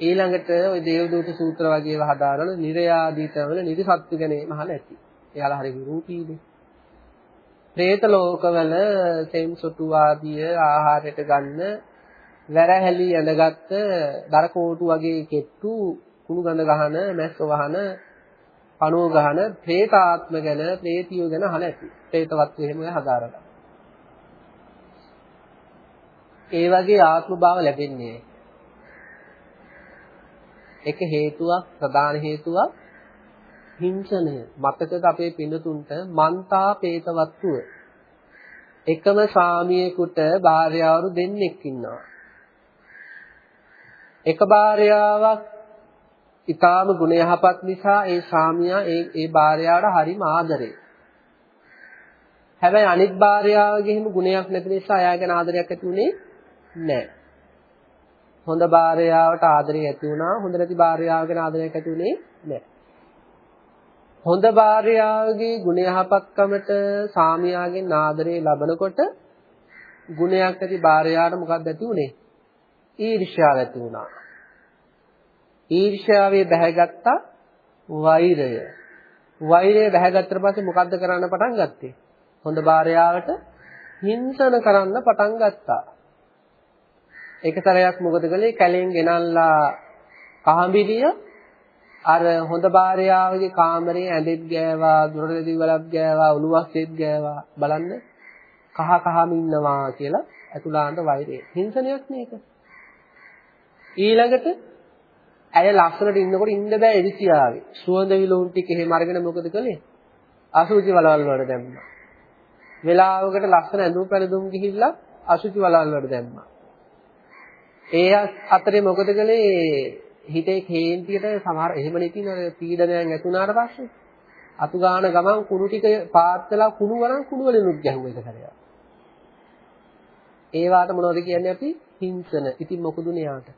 ඊළඟට ওই දේවදූත සූත්‍ර වගේව හදාරන නිර්යාදීතවල නිරිසත්තු ගැනීම අහලා ඇති. එයාලා හරි රූපීනේ. പ്രേත ලෝකවල සෙම් සොටු ආදිය ආහාරයට ගන්න වැරහැලි ඇඳගත්ත දරකෝටු වගේ කෙට්ටු කුණු ගඳ ගහන මැස්ස වහන පණුව ගහන പ്രേතාත්ම ගැන പ്രേතියෝ ගැන අහලා ඇති. പ്രേතවත් එහෙම හදාරලා. ඒ වගේ ආත්ම භාව ලැබෙන්නේ එක හේතුවක් ප්‍රධාන හේතුවක් හිංසනය මතකද අපේ පින්නතුන්ට මන්තා പ്രേතවත්තුව එකම සාමියෙකුට භාර්යාවරු දෙන්නෙක් ඉන්නවා එක භාර්යාවක් ඊටාම ගුණ යහපත් නිසා ඒ ස්වාමියා ඒ ඒ භාර්යාවට හරිම ආදරේ හැබැයි අනිත් භාර්යාවගේ හිම ගුණයක් නැති නිසා එයා ගැන ආදරයක් ඇති උනේ නැහැ. හොඳ භාර්යාවට ආදරය ඇති වුණා හොඳ නැති භාර්යාවගෙන ආදරයක් ඇති වුණේ නැහැ. හොඳ භාර්යාවගේ ගුණ යහපත්කමට සාමියාගෙන් ආදරය ලබනකොට ගුණයක් ඇති භාර්යාවට මොකක්ද ඇති වුනේ? ඊර්ෂ්‍යාව ඇති වුණා. ඊර්ෂ්‍යාවේ බැහැගත්තා වෛරය. වෛරය බැහැගත්තට පස්සේ මොකද්ද කරන්න පටන් ගත්තේ? හොඳ භාර්යාවට හිංසන කරන්න පටන් ගත්තා. එක සැරයක් මොකද කළේ? කැලෙන් ගෙනල්ලා කහඹිලිය අර හොඳ භාර්යාවගේ කාමරේ ඇඳෙත් ගෑවා, දුරට දිවලක් ගෑවා, උළුවස්සෙත් ගෑවා. බලන්න කහ කහම ඉන්නවා කියලා අතුලාන්ට වෛරය. හිංසනයක් මේක. ඊළඟට ඇය ලස්සනට ඉන්නකොට ඉන්න බෑ එලිසියාවේ. සුවඳ විලවුන් ටික එහෙම අරගෙන මොකද කළේ? අසුචි වලවල් වලට දැම්මා. වෙලාවකට ලස්සන ඇඳුම් පැළඳුම් ගිහිල්ලා අසුචි වලවල් වලට දැම්මා. ඒ අතරේ මොකද කළේ? හිතේ කේන්තියට සමහර එහෙම නෙකින පීඩනයක් ඇතුණාට පස්සේ අතු ගාන ගමන් කුණු ටික පාත් වෙලා කුණු වරන් කුණු වලිනුත් ගැහුවා එක සැරයක්. ඒවාට මොනවද කියන්නේ අපි හිංසන. ඉතින් මොකදුනේ යාට?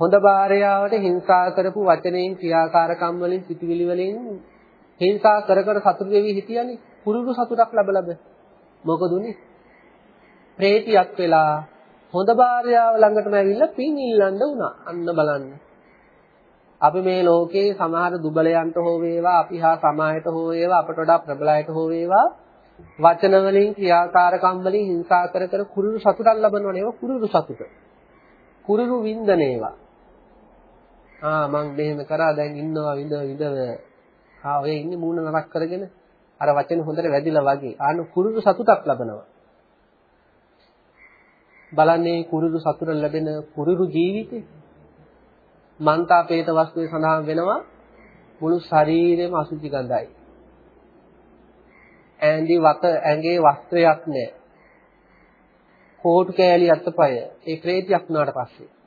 හොඳ භාර්යාවට හිංසා කරපු වචනයෙන් ක්‍රියාකාරකම් වලින් සිතුවිලි වලින් හිංසා කර කර සතුටු වෙවි හිටියනේ. පුරුදු සතුටක් ලැබ ලැබ. මොකදුනේ? ප්‍රේතියක් වෙලා හොඳ භාර්යාව ළඟටම ඇවිල්ලා පින් ඉල්ලන්න වුණා. අන්න බලන්න. අපි මේ ලෝකේ සමහර දුබලයන්ට හෝ වේවා අපි හා සමාජයට හෝ වේවා අපට වඩා ප්‍රබලයට හෝ වේවා වචන වලින් ක්‍රියාකාරකම් වලින් හිංසා කර කර කුරුරු සතුටක් ලබනවනේ ඒවා කුරුරු සතුට. කුරුරු වින්දනේවා. ආ මං මෙහෙම කරා දැන් ඉන්නවා විඳ විඳව. ආ ඔය ඉන්නේ මූණ නරක් කරගෙන අර වචන හොඳට වැදිලා වගේ. ආන කුරුරු සතුටක් ලබනවා. බලන්නේ කුරුරු සතුට ලැබෙන කුරුරු ජීවිතේ. මන්තාපේත වස්තුවේ සඳහන් වෙනවා මුළු ශරීරෙම අසුචි ගඳයි. ඇඳි වත ඇඟේ වස්ත්‍රයක් නැහැ. කෝටු කෑලි අතපය ඒ ප්‍රේතියක් වුණාට පස්සේ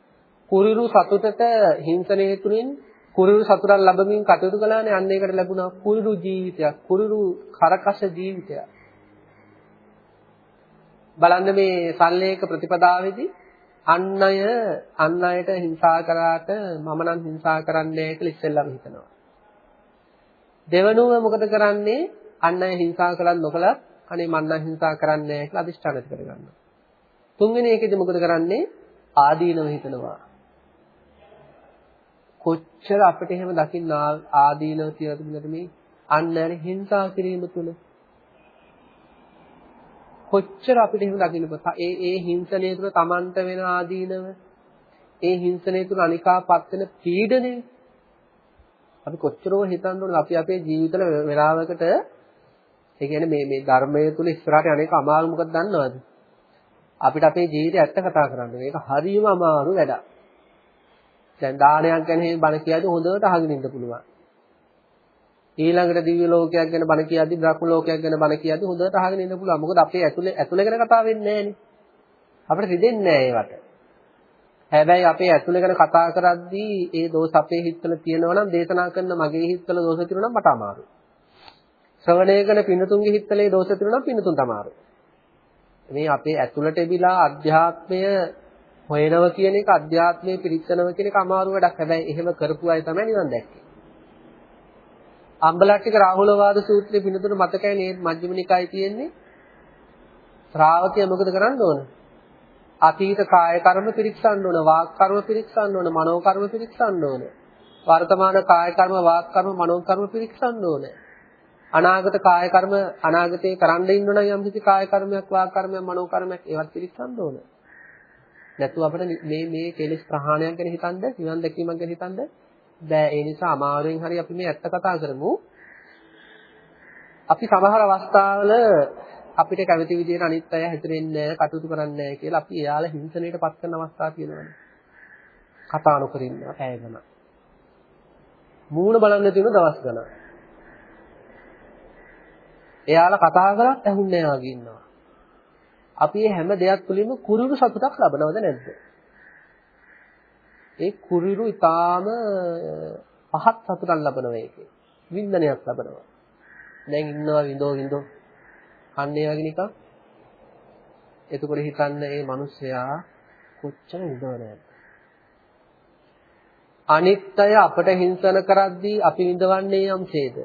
කුරිරු සතුටට හිංසනයේ තුලින් කුරිරු සතුටක් ලැබමින් කටයුතු කළානේ අන්න ඒකට ලැබුණා කුරිරු ජීවිතයක් කුරිරු කරකශ ජීවිතයක් බලන්න මේ සල්ලේක ප්‍රතිපදාවේදී අන් අය අන් අයට හිංසා කරාට මම නම් හිංසා කරන්නේ නැහැ කියලා ඉස්සෙල්ලාම හිතනවා දෙවනුව මොකද කරන්නේ අන් අය හිංසා කළත් නොකළත් අනේ මන් නම් හිංසා කරන්නේ නැහැ කියලා අදිෂ්ඨාන ඇති කරගන්නවා. තුන්වෙනි එකේදී මොකද කරන්නේ? ආදීනව හිතනවා. කොච්චර අපිට එහෙම දකින්න ආදීනව කියලා තිබුණද මේ අන් අය හිංසා කිරීම තුළ කොච්චර අපිට එහෙම දකින්න ඒ ඒ හිංසනය තුළ Tamanට වෙන ආදීනව ඒ හිංසනය තුළ අනිකාපත් වෙන පීඩනය අපි කොච්චරෝ හිතන්න ඕනද අපි අපේ ජීවිතවල වෙලාවකට ඒ කියන්නේ මේ මේ ධර්මයේ තුල ඉස්සරහට අනේක අමාරු මොකද දන්නවද? අපිට අපේ ජීවිතය ඇත්ත කතා කරන්න. මේක හරියම අමාරු වැඩක්. දැන් දානයක් ගැන එහෙම බණ කියද්දි හොඳට අහගෙන ඉන්න පුළුවන්. ඊළඟට දිව්‍ය ලෝකයක් ගැන බණ කියද්දි බ්‍රහ්ම ලෝකයක් ගැන බණ කියද්දි හොඳට අහගෙන ඉන්න පුළුවන්. මොකද අපේ ඇතුලේ ඇතුලේ ගැන කතා වෙන්නේ නැහනේ. අපිට රිදෙන්නේ නැහැ ඒවට. හැබැයි අපේ ඇතුලේ ගැන කතා කරද්දී ඒ දෝෂ අපේ හිතවල තියෙනවා නම් දේශනා කරන මගේ හිතවල දෝෂ තියෙනවා නම් මට අමාරුයි. ශ්‍රවණය කරන පින්නතුන්ගේ හිතලේ දෝෂ තියෙනවා නම් පින්නතුන් තමාරු. මේ අපේ ඇතුළට එබිලා අධ්‍යාත්මය හොයනව කියන එක අධ්‍යාත්මයේ පිරික්සනව කියන එක අමාරු වැඩක්. හැබැයි එහෙම කරපු අය තමයි නිවන් දැක්කේ. අම්බලට්ටික රාහුලවාද සූත්‍රයේ පින්නතුන් මතකයි නේද මජ්ක්‍ධිම නිකායේ තියෙන්නේ. ශ්‍රාවකයා මොකද කරන්න ඕන? අතීත කාය කර්ම පිරික්සන්න ඕන, වාක් කර්ම පිරික්සන්න ඕන, මනෝ කර්ම පිරික්සන්න ඕන. වර්තමාන කාය කර්ම, වාක් කර්ම, මනෝ කර්ම පිරික්සන්න ඕනේ. අනාගත කාය කර්ම අනාගතේ කරන්න ඉන්න නම් යම් කිසි කාය කර්මයක් වාග් කර්මයක් මනෝ කර්මයක් ඒවත් පිළිස්සන්න ඕන. නැතුව අපිට මේ මේ කෙලෙස් ප්‍රහාණයක් ගැන හිතනද නිවන් දැකීමක් ගැන හිතනද බෑ ඒ නිසා අමාරුවෙන් හරි අපි මේ ඇත්ත කතා කරමු. අපි සමහර අවස්ථාවල අපිට කැමති විදිහට අනිත් අය හැසිරෙන්නේ නැහැ, කටයුතු කරන්නේ නැහැ කියලා අපි එයාලා හිංසනයට පත් කරන අවස්ථා තියෙනවානේ. කතා නොකර ඉන්නවා පැය ගණන්. මූණ බලන්න තියෙන දවස් ගණන්. එයාලා කතා කරත් ඇහුන්නේ නැහැ වගේ ඉන්නවා. අපි මේ හැම දෙයක් තුළින්ම කුරුරු සතුටක් ලබනවද නැද්ද? ඒ කුරුරු ඊටාම පහත් සතුටක් ලබනවා ඒකේ. වින්දනයක් ලබනවා. දැන් ඉන්නවා විඳෝ විඳෝ කන්නේ වගේ නිකන්. එතකොට හිතන්න මේ මිනිස්සයා කොච්චර විඳවනවද? අනිත්‍යය අපට හිංසන කරද්දී අපි විඳවන්නේ යම්සේද?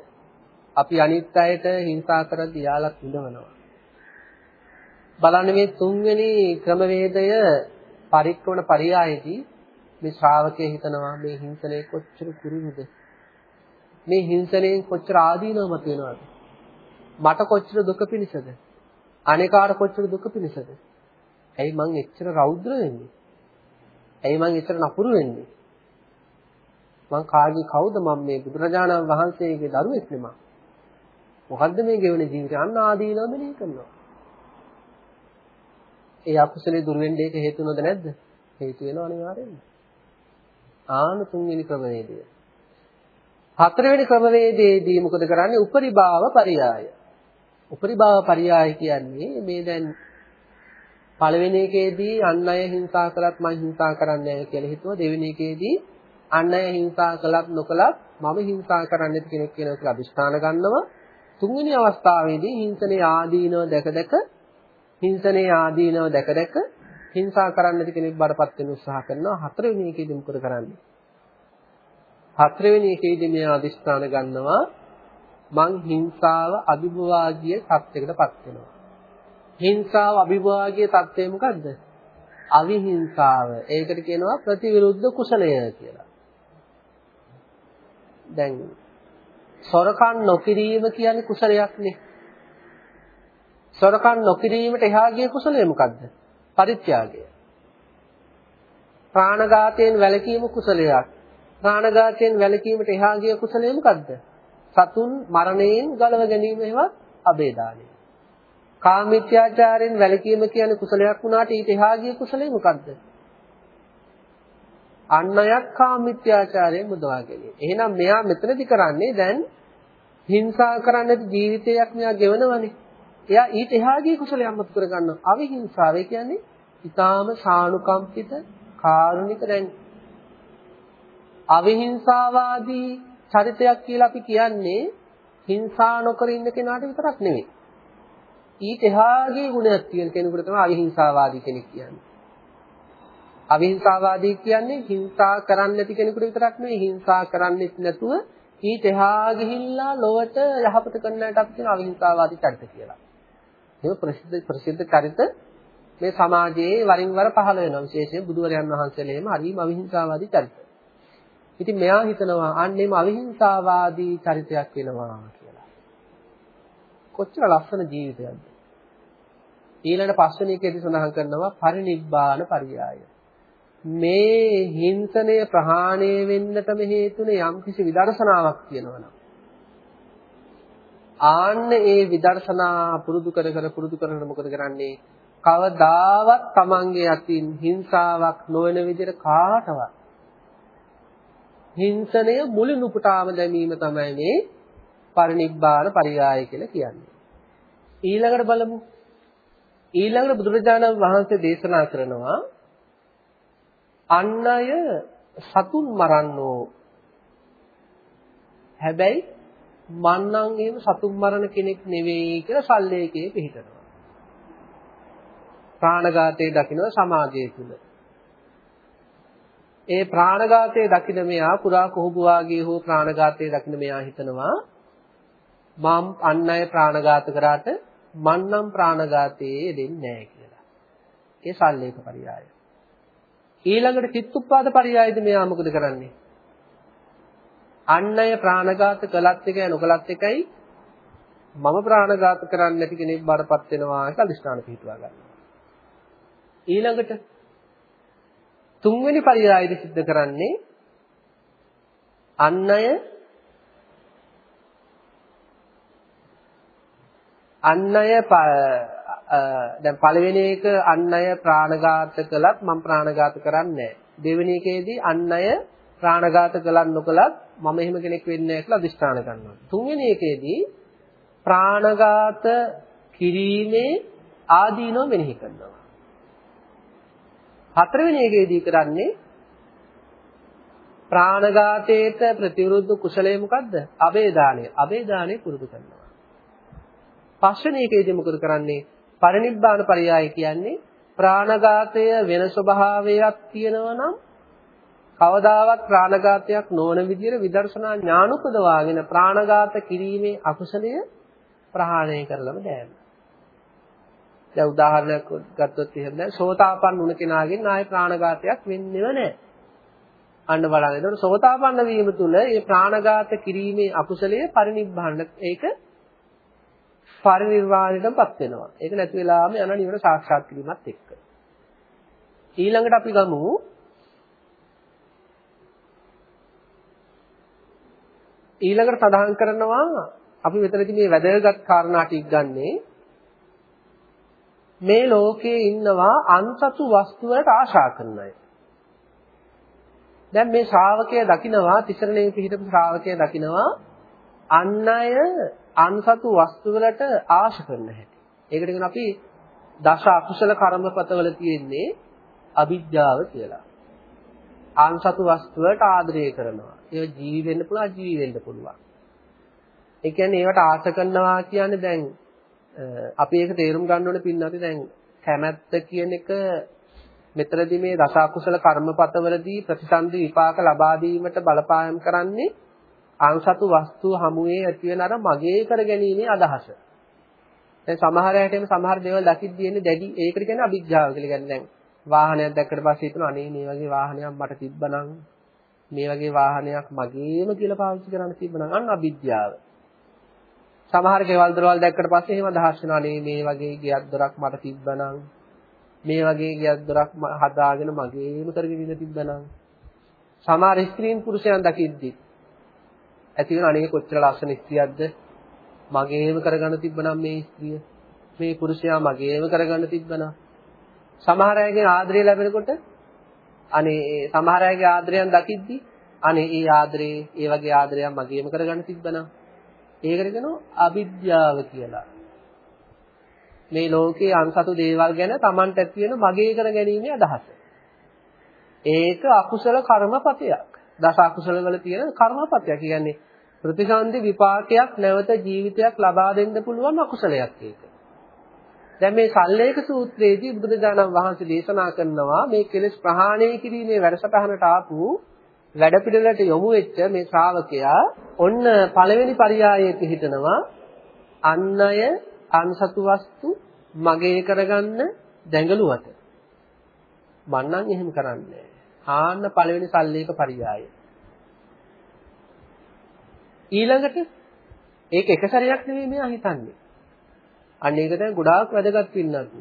අපි අනිත් අයට හිංසා කරද්දී යාලත් විඳවනවා. බලන්න මේ තුන්වෙනි ක්‍රමවේදය පරික්‍රමණ පරියායේදී මේ ශ්‍රාවකයා හිතනවා මේ හිංසනය කොච්චර කුරුණුද? මේ හිංසනයෙන් කොච්චර ආදීනවමත් වෙනවද? මට කොච්චර දුක පිණිසද? අනේකාට කොච්චර දුක පිණිසද? ඇයි මං එච්චර රෞද්‍ර වෙන්නේ? ඇයි මං එච්චර නපුරු වෙන්නේ? මං කාගේ කවුද මම මේ බුදුරජාණන් වහන්සේගේ දරුවෙක් නෙමෙයි. මොකද්ද මේ ගෙවන ජීවිතය අන්න ආදීනව මෙනෙහි කරනවා. ඒ අකුසලේ දුර වෙන්න ඒක හේතු නොද නැද්ද? හේතු වෙනවා අනිවාර්යෙන්ම. ආන තුන්වෙනි ක්‍රමවේදය. හතරවෙනි ක්‍රමවේදයේදී මොකද කරන්නේ? උපරිභාව පරියාය. උපරිභාව පරියාය කියන්නේ මේ දැන් පළවෙනි එකේදී අන් අය හිංසා කළත් මම හිංසා කරන්නේ නැහැ කියලා හිතුවා. දෙවෙනි එකේදී අන් අය හිංසා කළත් නොකළත් මම හිංසා කරන්නේ නැති කෙනෙක් කියලා කියලා අදිෂ්ඨාන ගන්නවා. තුන්වෙනි අවස්ථාවේදී හිංසනේ ආදීනව දැක දැක හිංසනේ ආදීනව දැක දැක හිංසා කරන්න නැති කෙනෙක් බඩපත් වෙන උත්සාහ කරනවා. හතරවෙනි එකේදී මොකද කරන්නේ? හතරවෙනි එකේදී මේ අදිස්ථාන ගන්නවා මං හිංසාව අභිභවාගිය තත්යකටපත් වෙනවා. හිංසාව අභිභවාගිය තත්ත්වය මොකද්ද? අවිහිංසාව. ඒකට කියනවා ප්‍රතිවිරුද්ධ කුසලය කියලා. දැන් සොරකම් නොකිරීම කියන්නේ කුසලයක් නේ. සොරකම් නොකිරීමට එහා ගිය කුසලය මොකද්ද? පරිත්‍යාගය. ප්‍රාණඝාතයෙන් වැළකීම කුසලයක්. ප්‍රාණඝාතයෙන් වැළකීමට එහා ගිය කුසලය මොකද්ද? සතුන් මරණයෙන් ගලව ගැනීම හේවත් අබේදානය. කාමීත්‍යාචාරයෙන් වැළකීම කියන්නේ කුසලයක් වුණාට ඊට එහා ගිය කුසලය මොකද්ද? අන් අයත් කාමීත්‍යාචාරයෙන් මුදවා ගැනීම. එහෙනම් මෙයා මෙතනදි කරන්නේ දැන් හිංසා කරන්නේ ජීවිතයක් මෙයා ගෙවනවනේ. එයා ඊට එහා ගිය කුසලයක් මත කර ගන්නවා. අවිහිංසාව කියන්නේ ඊටාම සානුකම්පිත කාරුණික දැන් අවිහිංසාවාදී චරිතයක් කියලා අපි කියන්නේ හිංසා නොකර ඉන්න කෙනාට විතරක් නෙවෙයි. ඊට එහාගේ ගුණයක් තියෙන කෙනෙකුට තමයි අවිහිංසාවාදී කෙනෙක් කියන්නේ. අවිහිංසාවාදී කියන්නේ හිංසා කරන්නේ නැති කෙනෙකුට විතරක් නෙවෙයි හිංසා කරන්නේත් නැතුව ඊට එහා ගිහිල්ලා ලොවට යහපත කරන්නටත් කියන අවිහිංසාවාදී චරිත කියලා. ඒක ප්‍රසිද්ධ ප්‍රසිද්ධ චරිත මේ සමාජයේ වරින් වර පහළ වෙනවා විශේෂයෙන් බුදුරජාන් වහන්සේලේම හරිම අවිහිංසාවාදී චරිත. ඉතින් මෙයා හිතනවා අන්නේම අවිහිංසාවාදී චරිතයක් වෙනවා කියලා. කොච්චර ලස්සන ජීවිතයක්ද? ඊළඟ පස්වෙනි එකේදී සඳහන් කරනවා පරිනිබ්බාන පරියාය. මේ හිංසනය ප්‍රහාණය වෙන්නටම හේතුනේ යම්කිසි විදර්ශනාවක් කියනවනම් ආන්න ඒ විදර්ශනා පුරුදු කර කර පුරුදු කරන මොකද කරන්නේ කවදාවත් Tamange අතින් හිංසාවක් නොවන විදිහට කාටවත් හිංසනය මුලින් උපුටාම දැමීම තමයි මේ පරිනිබ්බාන පරියාය කියලා කියන්නේ. ඊළඟට බලමු. ඊළඟට බුදුරජාණන් වහන්සේ දේශනා කරනවා අන් අය සතුන් මරන්නෝ හැබැයි මන්නම් එහෙම සතුන් මරණ කෙනෙක් නෙවෙයි කියලා සල්ලේකේ පිළිහිටනවා. ප්‍රාණඝාතයේ දකින්න සමාජය තුල. ඒ ප්‍රාණඝාතයේ දකින්න මෙයා පුරා කොහොඹ වාගේ හෝ ප්‍රාණඝාතයේ දකින්න මෙයා හිතනවා මම අන් අය ප්‍රාණඝාත කරාට මන්නම් ප්‍රාණඝාතයේ දෙන්නේ නැහැ කියලා. ඒ සල්ලේක පරියාය. ඊළඟට චිත්තුප්පාද පරියායද මෙයා මොකද කරන්නේ? අන් අය ප්‍රාණඝාත කළත් එකයි නොකළත් එකයි මම ප්‍රාණඝාත කරන්නේ නැති කෙනෙක් බාරපත් වෙනවා කියලා අදිෂ්ඨාන පිටුවා ගන්නවා. ඊළඟට තුන්වෙනි පරියායද සිද්ධ කරන්නේ අන් අය අන් අය දැන් පළවෙනි එක අන් අය ප්‍රාණඝාත කළත් මම ප්‍රාණඝාත කරන්නේ නැහැ. දෙවෙනි එකේදී අන් අය ප්‍රාණඝාත කළත් නොකළත් මම එහෙම කෙනෙක් වෙන්නේ නැහැ කියලා අදිෂ්ඨාන ගන්නවා. තුන්වෙනි එකේදී ප්‍රාණඝාත කිරීමේ ආදීනව මෙනෙහි කරනවා. හතරවෙනි එකේදී කරන්නේ ප්‍රාණඝාතයට ප්‍රතිවිරුද්ධ කුසලය මොකද්ද? අබේදානය. අබේදානය පුරුදු කරනවා. පස්වෙනි එකේදී මොකද කරන්නේ? පරිනිබ්බාන පරයය කියන්නේ ප්‍රාණඝාතය වෙන ස්වභාවයක් තියෙනවා නම් කවදාවත් ප්‍රාණඝාතයක් නොවන විදිහට විදර්ශනා ඥාන උපදවාගෙන ප්‍රාණඝාත කිරීමේ අකුසලය ප්‍රහාණය කරලම දැන. දැන් උදාහරණයක් ගත්තොත් එහෙම දැන් සෝතාපන්න වුණ කෙනාගෙන් ආයේ ප්‍රාණඝාතයක් වෙන්නේව නැහැ. අන්න බලන්න. ඒතකොට සෝතාපන්න වීම තුළ මේ ප්‍රාණඝාත කිරීමේ අකුසලය පරිනිබ්බාන ඒක පරිනිර්වාණයටපත් වෙනවා. ඒක නැති වෙලාම යන නිවන සාක්ෂාත් කිරීමත් එක්ක. ඊළඟට අපි ගමු ඊළඟට සඳහන් කරනවා අපි මෙතනදී මේ වැදගත් කාරණා ටික ගන්නේ මේ ලෝකයේ ඉන්නවා අන්සතු වස්තු වලට ආශා කරන අය. දැන් මේ ශ්‍රාවකය දකිනවා තිසරණේ පිහිටපු ශ්‍රාවකය දකිනවා අන් අය අන්සතු වස්තු වලට ආශ කරන හැටි. ඒකට කියන අපි දස අකුසල කර්මපතවල තියෙන්නේ අවිද්‍යාව කියලා. අන්සතු වස්තු වලට ආදරය කරනවා. ඒව ජීවි වෙන්න පුළුවන් අජීවි වෙන්න පුළුවන්. ඒ කියන්නේ ඒවට ආශ කරනවා කියන්නේ දැන් අපි ඒක තේරුම් ගන්න ඕනේ පින්නati දැන් කැමැත්ත කියන එක මෙතරදී මේ දස අකුසල කර්මපතවලදී ප්‍රතිසන්දි විපාක ලබා දීමට බලපායම් කරන්නේ අංශතු වස්තු හමුවේ ඇති වෙන අර මගේ කර ගැනීමේ අදහස. දැන් සමහර හැටේම සමහර දේවල් දකිද්දී එන්නේ දැඩි ඒකට කියන්නේ අවිජ්ජාව කියලා කියන්නේ දැන් වාහනයක් දැක්කට පස්සේ හිතනවා අනේ මේ වගේ වාහනයක් මට තිබ්බනම් මේ වගේ වාහනයක් මගේම කියලා පාවිච්චි කරන්න තිබ්බනම් අන්න අවිද්‍යාව. සමහර ගෙවල් දොරවල් දැක්කට පස්සේ එහෙම අදහස් වෙනවා නේ මේ වගේ ගෙයක් දොරක් මට තිබ්බනම් මේ වගේ ගෙයක් දොරක් හදාගෙන මගේම කරගෙන ඉඳ තිබ්බනම්. සමහර ස්ත්‍රීන් පුරුෂයන් දකිද්දි ඇති වෙන අනේ කොච්චර ලස්සන ස්ත්‍රියක්ද? මගේම කරගන්න තිබ්බනම් මේ ස්ත්‍රිය. මේ පුරුෂයා මගේම කරගන්න තිබ්බනම්. සමහර අයගේ ආදරය ලැබෙනකොට අනේ සමහර අයගේ ආදරයන් දකිද්දි අනේ ඒ ආදරේ ඒ වගේ ආදරයක් මගේම කරගන්න තිබ්බනම් ඒකට කියනවා අවිද්‍යාව කියලා. මේ ලෝකේ අන්සතු දේවල් ගැන Tamanට ඇති වෙන මගේ කර ගැනීමේ අදහස. ඒක අකුසල කර්මපතයක්. දස අකුසල වල තියෙන කර්මපතයක්. කියන්නේ ප්‍රතිසන්දි විපාකයක් නැවත ජීවිතයක් ලබා දෙන්න පුළුවන් අකුසලයක් ඒක. දැන් මේ සල්ලේක සූත්‍රයේදී බුදුරජාණන් වහන්සේ දේශනා කරනවා මේ කෙලෙස් ප්‍රහාණය කිරීමේ වැඩසටහනට ආපු වැඩපිළිවෙලට යොමු වෙච්ච මේ ශ්‍රාවකයා ඔන්න පළවෙනි පරියායේ පිහිටනවා අන්නය අන්සතු වස්තු මගේ කරගන්න දැඟලුවට. මන්නම් එහෙම කරන්නේ ආන්න පළවෙනි සල්ලේක පරියාය. ඊළඟට ඒක එක සැරයක් නෙවෙයි මෙයා හිතන්නේ. අන්න ඒක දැන් ගොඩාක් වැදගත් වෙන්නත්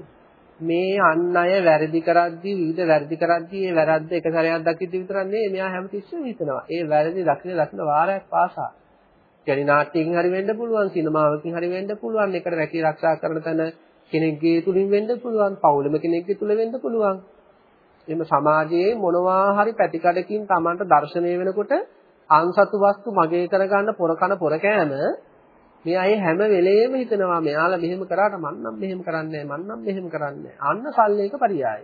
මේ අන් අය වැරදි කරද්දී විවිධ වැරදි කරද්දී ඒ වැරද්ද එක සැරයක් දකිද්දී විතරක් නෙවෙයි මෙයා හැමතිස්සෙම හිතනවා. ඒ වැරදි දකින දකින වාරයක් පාසා. ජනි නාට්‍යයෙන් හරි වෙන්න පුළුවන් සිනමාවකින් හරි වෙන්න පුළුවන් එකට රැකී ආරක්ෂා කරන තැන කෙනෙක්ගේ තුලින් වෙන්න පුළුවන් පවුලම කෙනෙක්ගේ තුල වෙන්න පුළුවන්. එම සමාජයේ මොනවා හරි පැතිකඩකින් Tamanට දර්ශනය වෙනකොට අන්සතු වස්තු මගේ කරගන්න පොරකන පොරකෑම මේ අය හැම වෙලේම හිතනවා මෙයාලා මෙහෙම කරාට මං නම් මෙහෙම කරන්නේ මං නම් මෙහෙම කරන්නේ අන්න සල්ලේක පරියාය.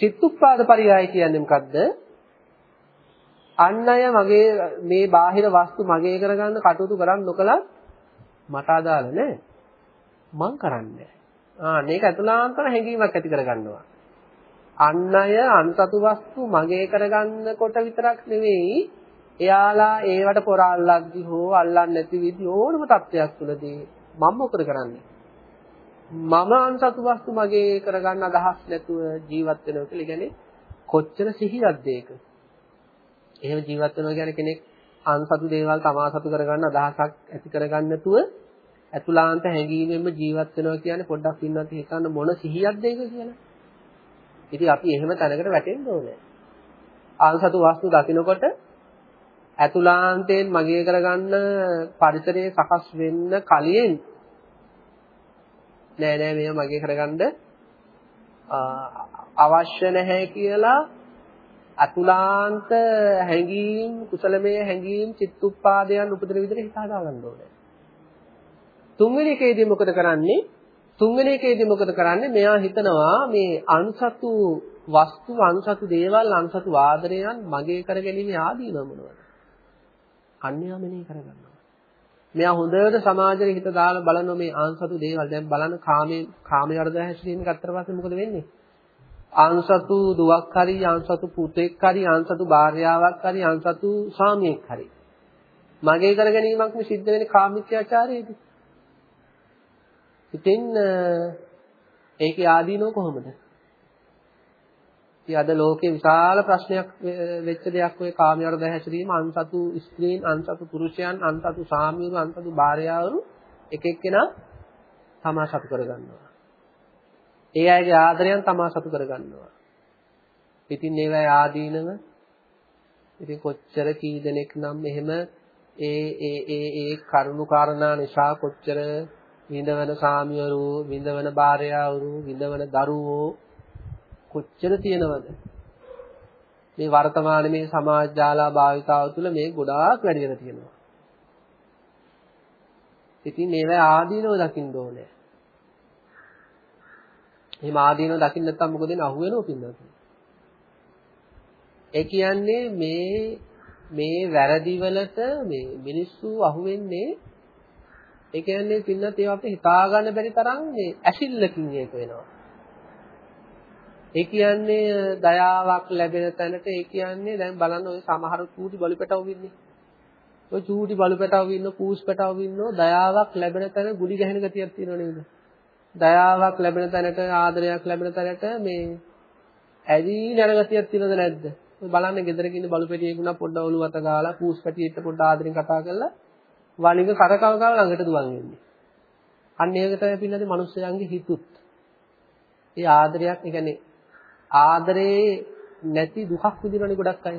චිත්තුප්පාද පරියාය කියන්නේ මොකද්ද? අන් අය මගේ මේ බාහිර වස්තු මගේ කරගන්න කටයුතු කරන් නොකලත් මට අදාළ නැහැ. මං කරන්නේ. ආ මේක අතුලාන්තර හැඟීමක් ඇති කරගන්නවා. අන් අය අන්සතු වස්තු මගේ කරගන්නකොට විතරක් නෙවෙයි එයාලා ඒවට පොර අල්ලද්දි හෝ අල්ලන්නේ නැති විදි ඕනම තත්ත්වයක් තුළදී මම මොකද කරන්නේ? මම අන්සතු වස්තු මගේ කරගන්න අදහස් නැතුව ජීවත් වෙනවා කියලා කියන්නේ කොච්චර සිහියක්ද ඒක? එහෙම ජීවත් වෙනවා කියන්නේ කෙනෙක් අන්සතු දේවල් තමා සතු කරගන්න අදහසක් ඇති කරගන්න නැතුව ඇතුලාන්ත හැඟීමෙන්ම ජීවත් වෙනවා කියන්නේ පොඩ්ඩක් ඉන්නත් හිතන්න මොන සිහියක්ද ඒක කියලා. ඉතින් අපි එහෙම තැනකට වැටෙන්න ඕනේ. අන්සතු වස්තු දකිනකොට ඇතුලාන්තයෙන් මගේ කරගන්න පරිසරයේ සකස් වෙන්න කලින් නෑ නෑ මේව මගේ කරගන්න අවශ්‍ය නැහැ කියලා අතුලාන්ත හැඟීම් කුසලමය හැඟීම් චිත්තුප්පාදයන් උපදින විදිහට හිත හදාගන්න ඕනේ. තුන්වෙනි එකේදී මොකද කරන්නේ? තුන්වෙනි එකේදී මොකද කරන්නේ? මෙයා හිතනවා මේ අන්සතු වස්තු අන්සතු දේවල් අන්සතු වාදනයන් මගේ කරගැනීමේ ආදීනව මොනවද? අන්‍යයා මෙනෙහි කරගන්නවා. මෙයා හොඳට සමාජයේ හිත දාලා බලන මේ ආන්සතු දේවල් දැන් බලන්න කාමයේ කාමයේ වර්ධන හැසිරීම ගත්තට පස්සේ මොකද වෙන්නේ? අන්සතු දුවක් හරි අන්සතු පුතෙක් හරි අන්සතු භාර්යාවක් හරි අන්සතු ස්වාමියෙක් හරි මගේ කර ගැනීමක් මේ සිද්ධ වෙන්නේ කාමිත්‍යාචාරයේදී. ඉතින් ඒකේ ආදීනව කොහොමද? ඉතින් අද ලෝකේ විශාල ප්‍රශ්නයක් වෙච්ච දෙයක් ඔය කාමයට දැහැසිරීම අන්සතු ස්ත්‍රීන් අන්සතු පුරුෂයන් අන්සතු සාමියරු අන්සතු භාර්යාවරු එක එක්කෙනා තමා සතු කරගන්නවා. ඒ අයගේ ආදරයන් තමා සතු කරගන්නවා. ඉතින් ඒවයි ආදීනව ඉතින් කොච්චර කී දෙනෙක් නම් එහෙම ඒ ඒ ඒ ඒ කරුණු කාරණා නිසා කොච්චර විඳවන සාමියරු විඳවන භාර්යාවරු විඳවන දරුවෝ කොච්චර තියෙනවද? මේ වර්තමාන මේ සමාජ ජාලා භාවිතාව තුළ මේ ගොඩාක් වැඩි වෙලා තියෙනවා. ඉතින් මේවා ආදීනව දකින්න ඕනේ. එහෙම ආදීනව දකින්න නැත්නම් මොකද වෙන්නේ? අහුවෙනව පින්නත් ඒ කියන්නේ මේ මේ වැරදි වලට මේ මිනිස්සු අහුවෙන්නේ ඒ කියන්නේ පින්නත් ඒවා අපිට හිතා ගන්න බැරි තරම් මේ ඇසිල්ලකින් ඒක වෙනවා. ඒ කියන්නේ දයාවක් ලැබෙන තැනට ඒ කියන්නේ දැන් බලන්න ඔය සමහර චූටි බලපැටව ඉන්නේ. ඔය චූටි බලපැටව ඉන්න පූස් පැටව ඉන්නෝ දයාවක් ලැබෙන තැන ගුලි ගැහෙන ගතියක් තියෙනව නේද? දයාවක් ලැබෙන තැනට ආදරයක් ලැබෙන තැනට මේ ඇදී යන ගතියක් තියෙනවද නැද්ද? ඔය බලන්න ගෙදරක ඉන්න බලු පැටියෙකුණා පොඩ්ඩ ඔලුව අත ගාලා පූස් පැටියෙක්ට පොඩ්ඩ ආදරෙන් කතා කරලා වණිග කරකව කව ළඟට දුවන් වෙන්නේ. අන්න ඒක තමයි පින්නදී මිනිස්යාගේ හිතුත්. ඒ ආදරයක්, ඒ කියන්නේ ආදරේ නැති දුකක් විඳිනවනේ ගොඩක් අය.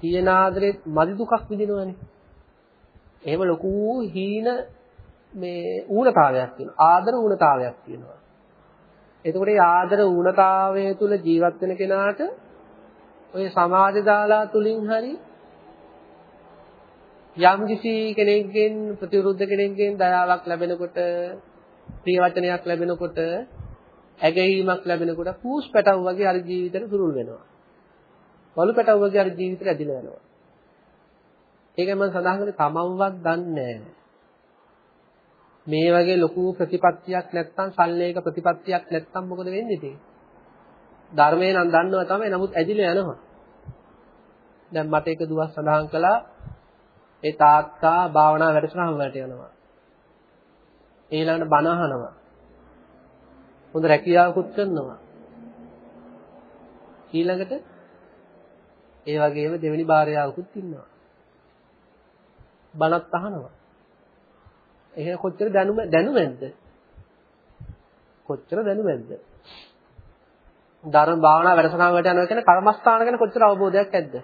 තියෙන ආදරේ මදි දුකක් විඳිනවනේ. එහෙම ලොකු හීන මේ ඌනතාවයක් තියෙනවා. ආදර ඌනතාවයක් තියෙනවා. එතකොට මේ ආදර ඌනතාවය තුල ජීවත් වෙන කෙනාට ඔය සමාජ දාලා තුලින් හරි යම් කිසි කෙනෙක්ගෙන් ප්‍රතිවිරුද්ධ කෙනෙක්ගෙන් දයාවක් ලැබෙනකොට ප්‍රිය වචනයක් ලැබෙනකොට ඇගීමක් ලැබෙනකොට පූස් පැටව වගේ අර ජීවිතේට සුරුල් වෙනවා. වලු පැටව වගේ අර ජීවිතේට ඇදිලා යනවා. ඒකයි මම සඳහන් කළේ තමන්වත් දන්නේ මේ වගේ ලොකු ප්‍රතිපත්තියක් නැත්තම් සල්ලේක ප්‍රතිපත්තියක් නැත්තම් මොකද වෙන්නේ ඉතින්? ධර්මේ නම් දන්නවා තමයි නමුත් ඇදිලා යනවා. දැන් මට එක දුවක් සඳහන් කළා ඒ තාත්තා භාවනා වැඩසටහන් වලට යනවා. ඊළඟට බණ අහනවා. හොඳ රැකියාවකුත් කරනවා. ඊළඟට ඒ වගේම දෙවෙනි භාර්යාවකුත් ඉන්නවා. බණත් අහනවා. එහෙනම් කොච්චර දැනුම දැනුමක්ද? කොච්චර දැනුමක්ද? ධර්ම භාවනා වැඩසටහන් වලට යනවා කියන්නේ කර්මස්ථාන ගැන කොච්චර අවබෝධයක් ඇද්ද?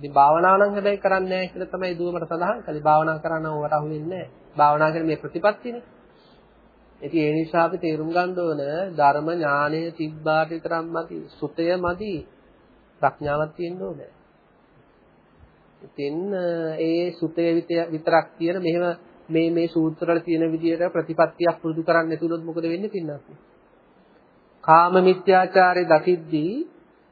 ඉතින් භාවනාව නම් හැබැයි කරන්නේ නැහැ කියලා තමයි දුවමට සඳහන් කළේ. භාවනා කරන්න ඕවට අහු වෙන්නේ නැහැ. භාවනා කියන්නේ මේ ප්‍රතිපත්තිනේ. ඉතින් ඒ නිසා අපි තේරුම් ගන්න ඕන ධර්ම ඥානය තිබ්බාට විතරක් මදි. සුතය මදි. ප්‍රඥාවක් තියෙන්න ඕනේ. ඉතින් ඒ සුතය විතරක් තියෙන මෙහෙම මේ මේ සූත්‍ර වල තියෙන විදිහට ප්‍රතිපත්තියක් පුරුදු කරන්නේ නැතුනොත් මොකද වෙන්නේ පින්නත්? කාම මිත්‍යාචාරය දකිද්දී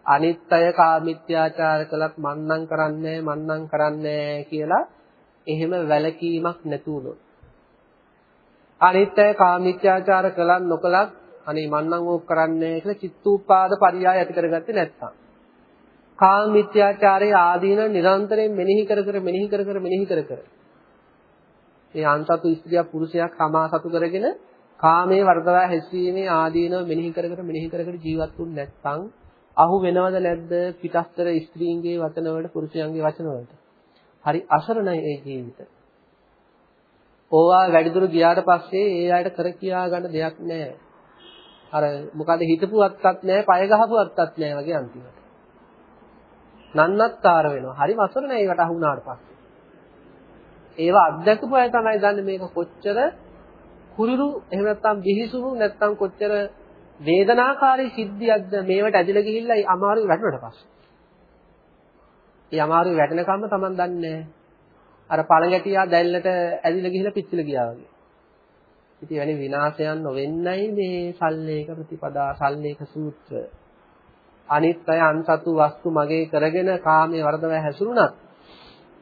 අනිත් අය කාමිත්‍යාචාර කළත් මන්නම් කරන්නේ මන්නම් කරන්නේ කියලා එහෙම වැලකීමක් නැතුනොත් අනිත් අය කාමිත්‍යාචාර කළත් නොකළත් අනේ මන්නම් ඕක කරන්නේ කියලා චිත්තූපාද පරියාය ඇති කරගත්තේ නැත්තම් කාමිත්‍යාචාරයේ ආදීන නිරන්තරයෙන් මෙනෙහි කර කර මෙනෙහි කර කර මෙනෙහි කර කර මේ අන්සතු ස්ත්‍රියක් පුරුෂයක් සමා සතු කරගෙන කාමයේ වර්ධවා හැසිරීමේ ආදීනව මෙනෙහි කර කර මෙනෙහි කර කර ජීවත් වුනේ නැත්නම් අහු වෙනවද නැද්ද පිටස්තර ස්ත්‍රීන්ගේ වචන වලට පුරුෂයන්ගේ වචන වලට? හරි අසරණයි ඒ ජීවිත. ඕවා වැඩිදුර ගියාට පස්සේ ඒ අයට කර කියා ගන්න දෙයක් නැහැ. අර මොකද හිතපු අත්තක් නැහැ, පය ගහපු අත්තක් නැහැ වගේ අන්තිමට. නන්නත්තර වෙනවා. හරි අසරණයි ඒකට අහු වුණාට පස්සේ. ඒවා අත්දැකපු අය තමයි දන්නේ මේක කොච්චර කුරුරු එහෙම නැත්නම් බිහිසුණු නැත්නම් කොච්චර වේදනාකාරී සිද්ධියක්ද මේවට ඇදලා ගිහිල්ලා අමාරු වැටුණට පස්සේ. ඒ අමාරු වැටෙනකම්ම Taman දන්නේ අර පළඟැටියා දැල්ලට ඇදිලා ගිහිල්ලා පිච්චිලා ගියා වගේ. ඉතින් එවැනි විනාශයන් නොවෙන්නයි මේ සල්ලේක ප්‍රතිපදා සල්ලේක සූත්‍ර. අනිත් අය අන්සතු වස්තු මගේ කරගෙන කාමයේ වර්ධව හැසිරුණත්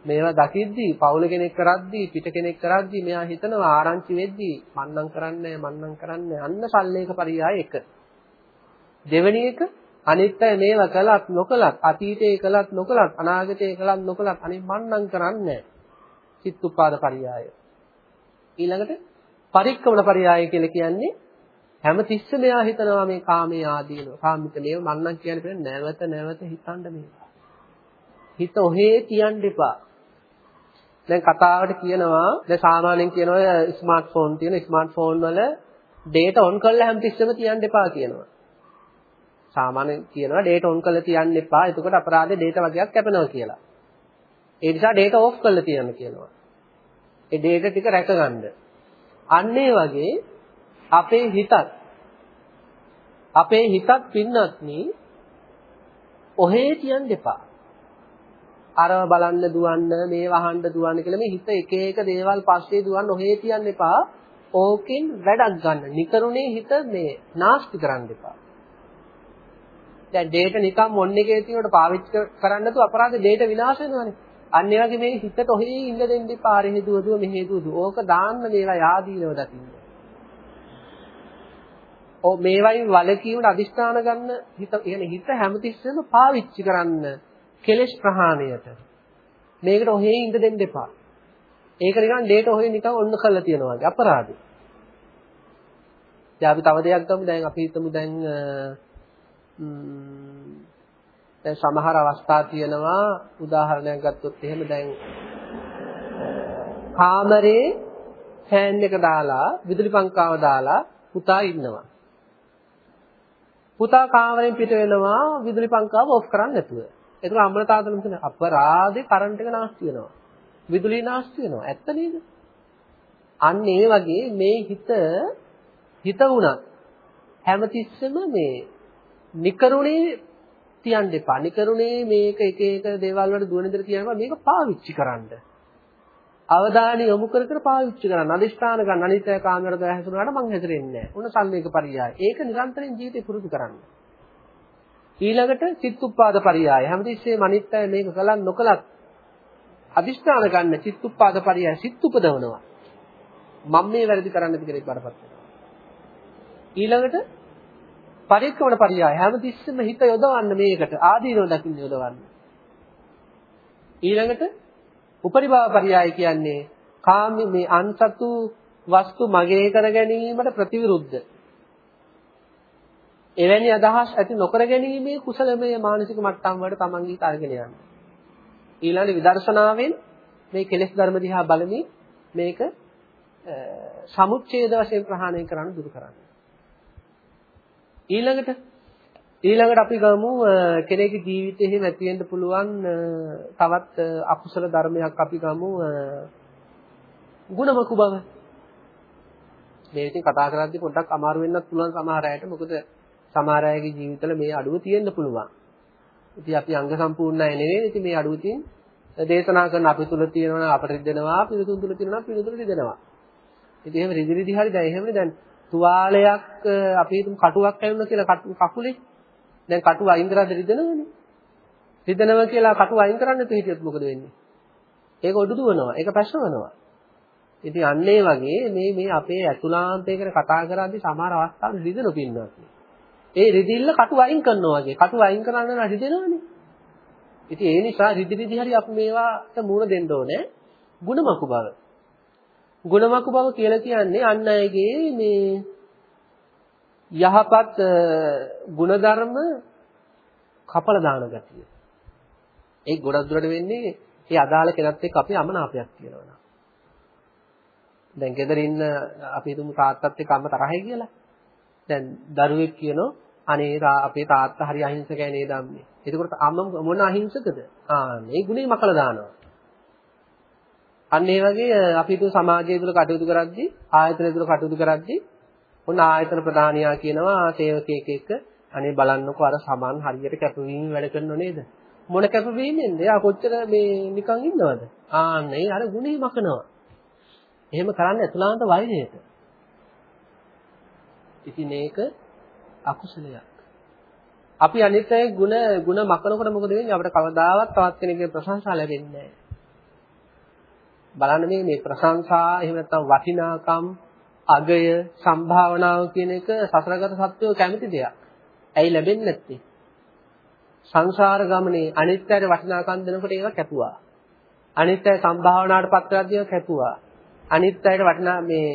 මේවා දකිද්දී පවුල කෙනෙක් කරද්දී පිට කෙනෙක් කරද්දී මෙයා හිතනවා ආරංචි වෙද්දී මන්නම් කරන්නේ මන්නම් කරන්නේ අන්න සල්ලේක පරියාය එක. දෙවෙනි එක අනිත් අය මේවා කළත් නොකළත් අතීතයේ කළත් නොකළත් අනාගතයේ කළත් නොකළත් අනේ මන්නම් කරන්නේ චිත්තුපාද පරියාය. ඊළඟට පරික්කමන පරියාය කියලා කියන්නේ හැම තිස්සෙම එයා හිතනවා මේ කාමයේ ආදීනව. කාමිත මේව මන්නම් කියන්නේ නැවත නැවත හිතන්න මේවා. හිත ඔහේ තියන්න එපා. දැන් කතාවට කියනවා දැන් සාමාන්‍යයෙන් කියනවා ස්මාර්ට්ෆෝන් තියෙන ස්මාර්ට්ෆෝන් වල data on කරලා හැමතිස්සෙම තියන්න එපා කියනවා. සාමාන්‍යයෙන් කියනවා data on කරලා තියන්න එපා. එතකොට අපරාධේ data වගේක් කැපෙනවා කියලා. ඒ නිසා data off කරලා තියන්න කියනවා. ඒ data ටික රැකගන්න. අන්න වගේ අපේ හිතත් අපේ හිතත් පින්නත්නි ඔහේ තියන්න එපා. අරව බලන්න දුවන්න මේ වහන්න දුවන්න කියලා මේ හිත එක එක දේවල් පස්සේ දුවන්න ඔහේ තියන්න එපා. ඕකෙන් වැඩක් ගන්න. නිකරුණේ හිත මේ නාස්ති කරන්න එපා. දැන් data නිකන් මොන් එකේ තියෙනකොට පාවිච්චි කරන්න තු අපරාධ data විනාශ වෙනවානේ. අන්න ඒ වගේ මේ හිතට ඔහේ ඉන්න දෙන්න එපා. අර හේතුව දුව මෙහෙ දුව. ඕක දාන්න මේවා yaadීනව දකින්න. ඔව් මේවයින් වලකීමට අදිෂ්ඨාන ගන්න හිත කියන්නේ හිත හැමතිස්සෙම පාවිච්චි කරන්න කෙලෙස් ප්‍රහාණයට. මේකට ඔහේ ඉඳ දෙන්න එපා. ඒක නිකන් ඩේට ඔහේ නිකන් ඔන්න කරලා තියනවා වගේ අපරාධي. දැන් අපි තව දෙයක් ගමු. දැන් අපි හිතමු දැන් දැන් සමහර අවස්ථා තියෙනවා උදාහරණයක් ගත්තොත් එහෙම දැන් කාමරේ ෆෑන් එක දාලා විදුලි පංකාව දාලා පුතා ඉන්නවා. පුතා කාමරෙන් පිට වෙනවා විදුලි පංකාව ඔෆ් කරන්න නැතුව. ඒක අම්මලා තාත්තලා හිතන අපරාධේ කරන්ට් එක නාස්ති වෙනවා. විදුලිය නාස්ති වෙනවා. ඇත්ත නේද? අන්න ඒ වගේ මේ හිත හිත වුණත් හැමතිස්සෙම මේ නිකරුණේ තියන්න එපා. නිකරුණේ මේක එක එක දේවල් වලට දුවන ඉදිරිය තියනවා මේක පාවිච්චි කරන්න. අවධානය යොමු කර කර පාවිච්චි කරන්න. අදිෂ්ඨාන ගන්න. අනිත්‍ය කාමරද හැසුනාට මං හැදෙන්නේ නැහැ. උන සම්මේක පරියාය. ඒක නිරන්තරයෙන් ජීවිතේ පුරුදු කරන්න. ඊළඟට චිත්තුප්පාද පරියාය. හැමතිස්සෙම අනිත්‍යය මේක කලන් නොකලත් අදිෂ්ඨාන ගන්න චිත්තුප්පාද පරියාය සිත් උපදවනවා. මම මේ වැරදි කරන්නද කියලා බරපත් වෙනවා. ඊළඟට පරික්‍රමණ පරියාය හැමතිස්සෙම හිත යොදවන්න මේකට ආදීනව දකින්න යොදවන්න. ඊළඟට උපරිභාව පරියාය කියන්නේ කාම මේ අන්සතු වස්තු මගේ කර ගැනීමට ප්‍රතිවිරුද්ධ එවැනි අදහස් ඇති නොකර ගැනීමේ කුසලමය මානසික මට්ටම් වලට තමන්ගේ හිත අරගෙන යන්න. ඊළඟ විදර්ශනාවෙන් මේ කෙලෙස් ධර්ම දිහා බලමින් මේක සමුච්ඡේද වශයෙන් ප්‍රහාණය කරන්න දුරු කරන්න. ඊළඟට ඊළඟට අපි ගමු කෙනෙකුගේ ජීවිතේ එහෙම ඇති වෙන්න පුළුවන් තවත් අකුසල ධර්මයක් අපි ගමු ගුණමකු බව. මේ ඉතින් කතා කරද්දී පොඩ්ඩක් අමාරු වෙන්නත් පුළුවන් සමහර අයට මොකද සමහර අයගේ ජීවිතවල මේ අඩුව තියෙන්න පුළුවන්. ඉතින් අපි අංග සම්පූර්ණ අය නෙවෙයි. ඉතින් මේ අඩුව තියෙන දේශනා කරන අපි තුල තියෙනවා අපට රිදෙනවා, පිළිතුරු තුල තියෙනවා පිළිතුරු රිදෙනවා. ඉතින් එහෙම රිදි රිදි හරි දැන් එහෙමනේ දැන් තුවාලයක් අපි හිතමු කටුවක් ඇවිල්ලා කියලා කකුලේ දැන් කටුව අයින් කරද්දී රිදෙනවනේ. රිදෙනවා කියලා කටුව අයින් කරන්න තු හිටියොත් මොකද වෙන්නේ? ඒක ඔඩු දුවනවා. ඒක පැෂවනවා. ඉතින් අන්න ඒ වගේ මේ මේ අපේ අතුලාන්තය ගැන කතා කරද්දී සමහර අවස්ථාවල රිදෙනු පින්නවා. ඒ රිදිල්ල කටු අයින් කරනවා වගේ. කටු අයින් කරන්න නම් රිදෙනවනේ. ඉතින් ඒ නිසා රිදි රිදි හරි අපි මේවාට මුණ දෙන්න ඕනේ. ಗುಣමකු බව. ගුණමකු බව කියලා කියන්නේ අන් අයගේ මේ යහපත් ගුණධර්ම කපල දාන ගතිය. ඒ ගොඩක් දුරට වෙන්නේ ඒ අදාළ කෙනත් එක්ක අපේ අමනාපයක් කියනවා නම්. දැන් ගෙදර ඉන්න අපි හිතමු තාත්තත් එක්ක අම්ම තරහයි කියලා. දැන් දරුවෙක් කියනෝ අනේ අපේ තාත්තා හරි අහිංසකයි නේද අම්මේ. එතකොට අම්ම මොන අහිංසකද? ආ මේ ගුණේ මකලා දානවා. අන්න ඒ වගේ අපි හිතුව සමාජය තුළ කටයුතු කරද්දී ආයතන තුළ කටයුතු කරද්දී ඔන්න ආයතන ප්‍රධානියා කියනවා සේවකයෙක් එක්ක අනේ බලන්නකෝ අර සමන් හරියට කැපවීම වැඩ කරනව නේද? මොන කැපවීමෙන්ද? යා කොච්චර මේ නිකන් ඉන්නවද? ආන්නේ අර ගුණේ මකනවා. එහෙම කරන්න අතුලාන්ත වෛරයට. ඉතින් ඒක අකුසලයක්. අපි අනිත් අය ගුණ ගුණ මකනකොට මොකද වෙන්නේ? අපිට කවදාවත් තවත් කෙනෙක්ගේ ප්‍රශංසා ලැබෙන්නේ නැහැ. බලන්න මේ මේ ප්‍රශංසා එහෙම නැත්නම් වටිනාකම් අගය සම්භාවනාව කියන එක සසරගත සත්‍යෝ කැමති දෙයක්. ඇයි ලැබෙන්නේ නැත්තේ? සංසාර ගමනේ අනිත්‍යයට වටිනාකම් දෙනකොට ඒක කැපුවා. අනිත්‍ය සම්භාවනාවට පත් කරද්දී කැපුවා. අනිත්‍යයට වටිනා මේ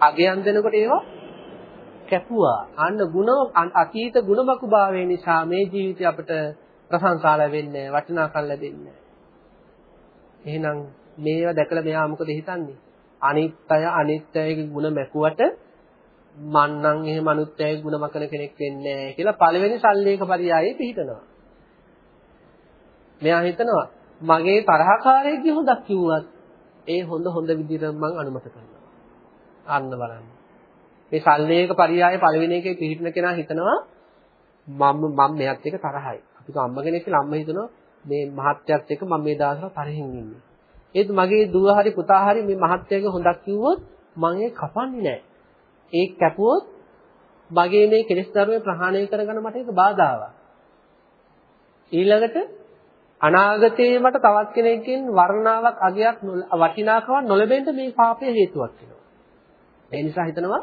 අගයන් දෙනකොට ඒවා කැපුවා. අන්න ಗುಣ අතීත ගුණමකු භාවය නිසා මේ ජීවිතය අපිට ප්‍රශංසා ලැබෙන්නේ වටිනාකම් ලැබෙන්නේ එහෙනම් මේවා දැකලා මෙයා මොකද හිතන්නේ? අනිත්‍ය අනිත්‍යයේ ಗುಣ මැකුවට මන් නම් එහෙම අනිත්‍යයේ ಗುಣ මකන කෙනෙක් වෙන්නේ නැහැ කියලා පළවෙනි සල්ලේක පරියායේ පිළිතනවා. මෙයා හිතනවා මගේ තරහකාරයෙක්ගේ හොඳක් කිව්වත් ඒ හොඳ හොඳ විදිහට මම අනුමත කරනවා. අන්න බලන්න. මේ සල්ලේක පරියායේ පළවෙනි එකේ පිළිතන කෙනා හිතනවා මම මම මෙයත් එක්ක තරහයි. අපි අම්ම කෙනෙක් කියලා අම්ම හිතනවා මේ මහත්යත් එක්ක මම මේ දවස්වල තරහින් ඉන්නේ. ඒත් මගේ දුව හරි පුතා හරි මේ මහත්යගේ හොඳක් කිව්වොත් මම ඒක කපන්නේ නැහැ. ඒක කැපුවොත් මගේ මේ කෙලෙස් ධර්මය ප්‍රහාණය කරගන්න මට ඒක බාධාවක්. ඊළඟට අනාගතේ මට තවත් කෙනෙක්ගෙන් වර්ණාවක් අගයක් වටිනාකමක් නොලැබෙන්න මේ පාපය හේතුවක් වෙනවා. ඒ නිසා හිතනවා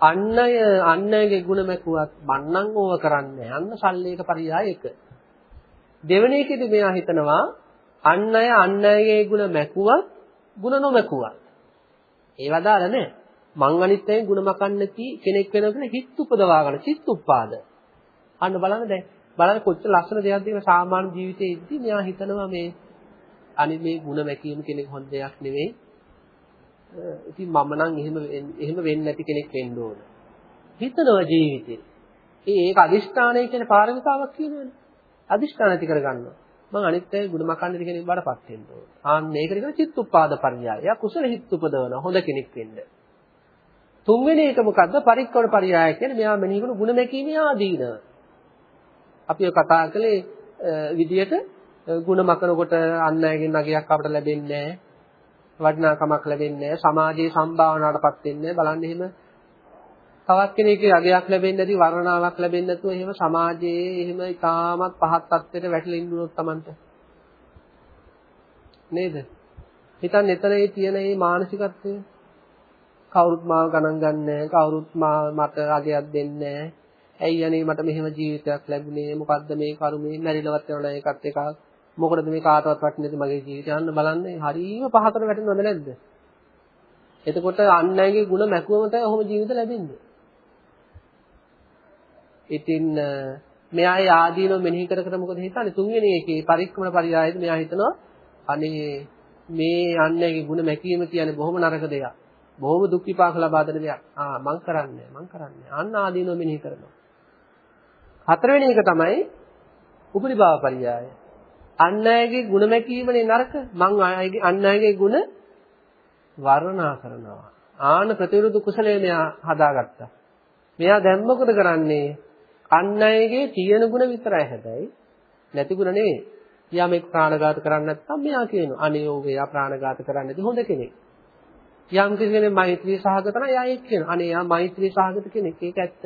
අන්නය අන්නයගේ ಗುಣ මැකුවත් මන්නම් ඕව කරන්නේ අන්න සල්ලේක පරියාය එක. දෙවෙනි එකේදී මෙයා හිතනවා අන්නය අන්නයගේ ಗುಣ මැකුවත් ಗುಣ නොමැකුවත්. ඒව අදාළ නැහැ. මං අනිත්යෙන් ಗುಣ මකන්න කි කෙනෙක් වෙනවා කියලා හිත් උපදවා ගන්න චිත්ත උපාද. අන්න බලන්න දැන් බලන්න කොච්චර ලස්සන දෙයක්ද කියලා සාමාන්‍ය ජීවිතේ ඉද්දි මෙයා හිතනවා මේ අනිත් මේ ಗುಣ මැකීම කෙනෙක් හොඳ දෙයක් නෙවෙයි. ඉතින් මම නම් එහෙම එහෙම වෙන්නේ නැති කෙනෙක් වෙන්න ඕන. හිතනවා ජීවිතේ. ඒ ඒක අදිෂ්ඨානය කියන පාරමිතාවක් කියනවනේ. අදිෂ්ඨාන ඇති කරගන්නවා. මම අනිත්‍යයි ගුණ මකන්නේ කෙනෙක් බඩපත් වෙන්න ඕන. ආන්න මේකට කියන චිත්තුප්පාද පරියාය. යා කුසල හිත් උපදවන හොඳ කෙනෙක් වෙන්න. තුන්වෙනි එක මොකද්ද? පරික්කවන පරියාය කියන්නේ මෙයා මෙනෙහි කරන ගුණ මැකීමේ ආදීන. අපි කතා කළේ විදියට ගුණ මකනකොට අන් අයගෙන් නගයක් අපට ලැබෙන්නේ නැහැ. වටිනාකමක් ලැබෙන්නේ නැහැ. සමාජයේ සම්භාවනාවටපත් වෙන්නේ නැහැ. බලන්න එහෙම තවත් කෙනෙක්ගේ අගයක් ලැබෙන්නේ නැති වර්ණනාවක් ලැබෙන්නේ නැතුව එහෙම සමාජයේ එහෙම ඉතාමත් පහත් තත්ත්වයට වැටලා ඉන්නුනොත් Tamanට. නේද? හිතන්න එතනේ තියෙන මේ මානසිකත්වය. කවුරුත් මාව ගණන් ගන්නෑ කවුරුත් මට අගයක් දෙන්නේ ඇයි අනේ මට මෙහෙම ජීවිතයක් ලැබුණේ? මොකද්ද මේ කරුමේ? මැරිලවත් වෙනවා ඒකත් එකක්. මොකටද මේ කාටවත් වටින්නේ නැති මගේ ජීවිතය? අන්න බලන්න හරියම පහතට වැටෙනවද නැද්ද? එතකොට අන් අයගේ ಗುಣ මැකුවම තමයි ඔහොම ජීවිත ලැබෙන්නේ. ඉතින් මෙයායි ආදීනව මෙනෙහි කර කර මොකද හිතන්නේ තුන්වෙනි එකේ පරික්‍රමන පරියායද මෙයා හිතනවා අනේ මේ අන්නේගේ ಗುಣ මැකීම කියන්නේ බොහොම නරක දෙයක්. බොහොම දුක් විපාක ලබා දෙන දෙයක්. ආ මං කරන්නේ මං කරන්නේ. අන්න ආදීනව මෙනෙහි කරනවා. හතරවෙනි එක තමයි උපරිභාව පරියාය. අන්නයගේ ಗುಣ මැකීමනේ නරක. මං අයගේ අන්නයගේ ಗುಣ වර්ණනා කරනවා. ආන ප්‍රතිවිරුද්ධ කුසලයේ මෙයා හදාගත්තා. මෙයා දැන් මොකද කරන්නේ? අන් අයගේ තියෙන ಗುಣ විතරයි හැබැයි නැති ಗುಣ නෙවෙයි. යමෙක් ප්‍රාණඝාත කරන්නේ නැත්නම් මෙයා කියනවා අනේ ඔව් එයා ප්‍රාණඝාත කරන්නේ නැති හොඳ කෙනෙක්. යම් කෙනෙක් මෛත්‍රී සහගත නම් එයා ඒක කියනවා. අනේ එයා මෛත්‍රී සහගත කෙනෙක්. ඒක ඇත්ත.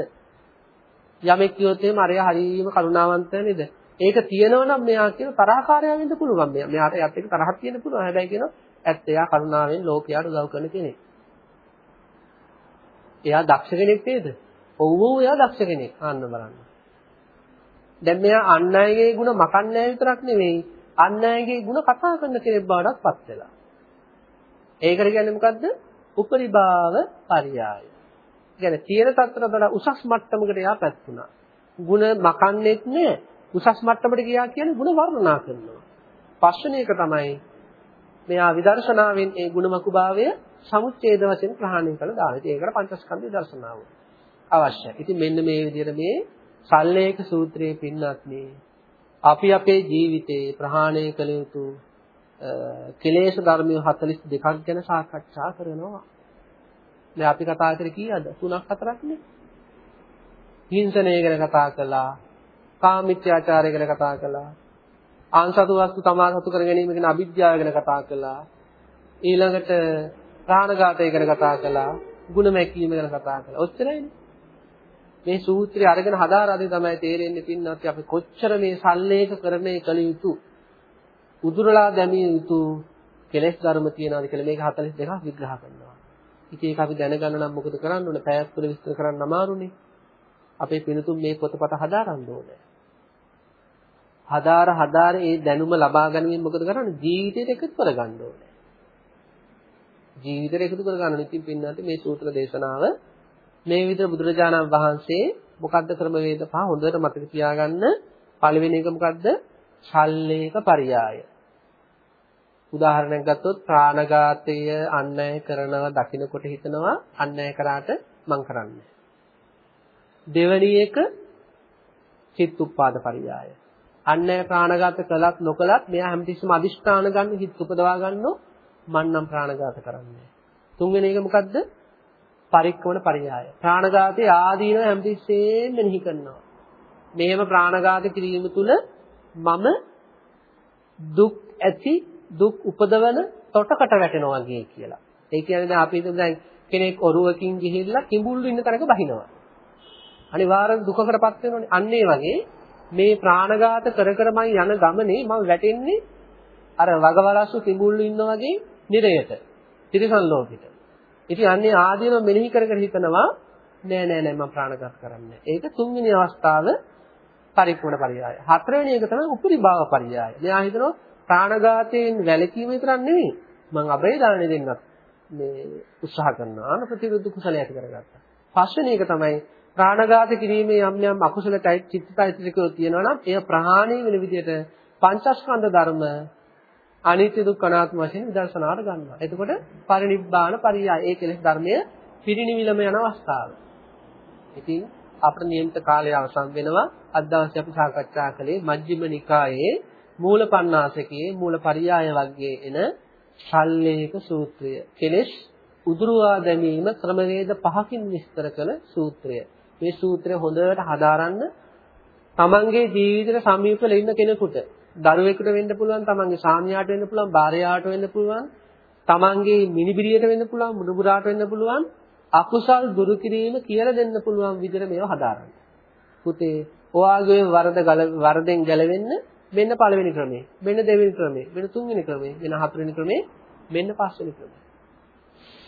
යමෙක් කියොත් එහෙම අරයා හරීම කරුණාවන්ත නේද? ඒක තියෙනවා නම් මෙයා කියන තරහකාරයා වෙන්න පුළුවන්. මෙයාට එයාත් එක්ක තරහක් තියෙන්න පුළුවන්. හැබැයි කියනවා ඇත්ත එයා කරුණාවෙන් ලෝකයට උදව් කරන කෙනෙක්. එයා දක්ෂ කෙනෙක් නේද? ඔව් ඔව් එයා දක්ෂ කෙනෙක්. අන්න බලන්න. දැන් මෙයා අන් අයගේ ಗುಣ මකන්නේ විතරක් නෙවෙයි අන් අයගේ ಗುಣ කතා කරන කෙනෙක් බවටත් පත් වෙලා. ඒකට කියන්නේ මොකද්ද? උපරිභාව පරියාය. කියන්නේ තියෙන තත්ත්වයට වඩා උසස් මට්ටමකට එයා පැත්තුණා. ಗುಣ මකන්නේත් නෑ. උසස් මට්ටමට ගියා කියන්නේ ಗುಣ වර්ණනා කරනවා. පස්වෙනි එක තමයි මෙයා විදර්ශනාවෙන් ඒ ගුණමකුභාවය සමුච්ඡේද වශයෙන් ප්‍රහාණය කළ දානවා. ඒකට පංචස්කන්ධ විදර්ශනාව අවශ්‍යයි. ඉතින් මෙන්න මේ විදිහට මේ සල්ලේක සූත්‍රයේ පින්නත්නි අපි අපේ ජීවිතේ ප්‍රහාණය කළ යුතු කෙලේශ ධර්මිය 42ක් ගැන සාකච්ඡා කරනවා. දැන් අපි කතා කරේ කීයද? තුනක් හතරක් නේ. හිංසනය ගැන කතා කළා. කාමීත්‍යාචාරය ගැන කතා කළා. ආන්සතු වස්තු තමා සතු කර ගැනීම ගැන අවිද්‍යාව ගැන කතා කළා. ඊළඟට ප්‍රාණඝාතය ගැන කතා කළා. ಗುಣ මැකීම ගැන කතා කළා. ඔච්චරයිනේ. මේ සූත්‍රය අරගෙන හදාරාදී තමයි තේරෙන්නේ පින්නත් අපි කොච්චර මේ සල්ලේක කරන්නේ කළ යුතු උදුරලා දැමිය යුතු කෙලෙස් ධර්ම තියනවාද කියලා මේක 42ක් විග්‍රහ කරනවා. ඉතින් ඒක අපි දැනගන්න නම් මොකද කරන්න ඕනේ? පැයක් තුළ විස්තර කරන්න අමාරුනේ. අපේ පිනතුන් මේ පොතපත හදාරන්න ඕනේ. හදාර හදාර ඒ දැනුම ලබා ගැනීම මොකද කරන්නේ? ජීවිතයට එකතු කරගන්න ඕනේ. ජීවිතයට එකතු කරගන්න ඉතින් පින්නන්ට මේ සූත්‍ර දේශනාව මේ විදිහට බුදුරජාණන් වහන්සේ මොකද්ද ක්‍රමවේද පහ හොඳට මතක තියාගන්න. පළවෙනි එක මොකද්ද? ශල්ලේක පරියාය. උදාහරණයක් ගත්තොත් ප්‍රාණඝාතය අන්‍යය කරනවා දකින්නකොට හිතනවා අන්‍යය කරාට මං කරන්නේ. දෙවැනි එක චිත්තුප්පාද පරියාය. අන්‍යය ප්‍රාණඝාත කළත් නොකළත් මෙයා හැමතිස්සෙම අදිෂ්ඨාන ගන්න හිත උපදවා ගන්නෝ මං නම් ප්‍රාණඝාත කරන්නේ. තුන්වෙනි එක මොකද්ද? පරික්කමන පරියාය. ප්‍රාණඝාතයේ ආදීනව හැමතිස්සෙම මෙනෙහි කරනවා. මේව ප්‍රාණඝාත කිරීම තුළ මම දුක් ඇති දුක් උපදවන තොටකට වැටෙනවා වගේ කියලා. ඒ කියන්නේ දැන් අපි හිතමු දැන් කෙනෙක් ඔරුවකින් ගිහිල්ලා කිඹුල්ලු ඉන්න තැනක බහිනවා. අනිවාර්යෙන් දුකකටපත් වෙනවනේ. අන්න ඒ වගේ මේ ප්‍රාණඝාත කර කරමයි යන ගමනේ මම වැටෙන්නේ අර වගවලස්සු කිඹුල්ලු ඉන්නා වගේ නිරයට. තිරිසන් ලෝකෙට. ඉතින් අන්නේ ආදීනව මෙනෙහි කර කර හිතනවා නෑ නෑ නෑ මම ප්‍රාණඝාත කරන්නේ. ඒක තුන්වෙනි අවස්ථාව පරිපූර්ණ පරියාය. හතරවෙනි එක තමයි උපරිභාව පරියාය. මෙයා හිතනවා ප්‍රාණඝාතයෙන් වැළකීම විතරක් නෙවෙයි මම අබේ දාණය දෙන්නත් මේ උත්සාහ කරනවා. අන ප්‍රතිවිරුද්ධ කුසලයක් කරගත්තා. පස්වෙනි එක තමයි ප්‍රාණඝාත කිරීමේ යම් යම් අකුසල චිත්තයිත්‍රිකෝ තියෙනවා නම් එය ප්‍රහාණය වෙන විදිහට පංචස්කන්ධ ධර්ම අනිත්‍ය දුක්ඛ අනාත්ම වශයෙන් විදර්ශනාවට ගන්නවා. එතකොට පරිනිබ්බාන පරියාය ඒ කෙලෙස් ධර්මය පිරිනිවිලම යන අවස්ථාව. ඉතින් අපේ නියමිත කාලය අවසන් වෙනවා. අද දවසේ අපි සාකච්ඡා කළේ මජ්ක්‍ධිම නිකායේ මූලපණ්ණාසකයේ මූලපරියාය වර්ගයේ එන ශල්ලේක සූත්‍රය. කෙලෙස් උදුරුවා දැමීම ක්‍රමවේද පහකින් විස්තර කළ සූත්‍රය. මේ සූත්‍රය හොඳට හදාරන්න තමන්ගේ ජීවිතේට සමීපව ඉන්න කෙනෙකුට දරුවෙකුට වෙන්න පුළුවන් තමන්ගේ සාමියාට වෙන්න පුළුවන් භාර්යාවට වෙන්න පුළුවන් තමන්ගේ මිනිබිරියට වෙන්න පුළුවන් මුණුබුරාට වෙන්න පුළුවන් අකුසල් දුරු කිරීම කියලා දෙන්න පුළුවන් විදිහට මේව හදාරන්න. පුතේ ඔයාගේ වරද වරදෙන් ගැලවෙන්න මෙන්න පළවෙනි ක්‍රමය. මෙන්න දෙවෙනි ක්‍රමය. මෙන්න තුන්වෙනි ක්‍රමය. මෙන්න හතරවෙනි ක්‍රමය. මෙන්න පස්වෙනි ක්‍රමය.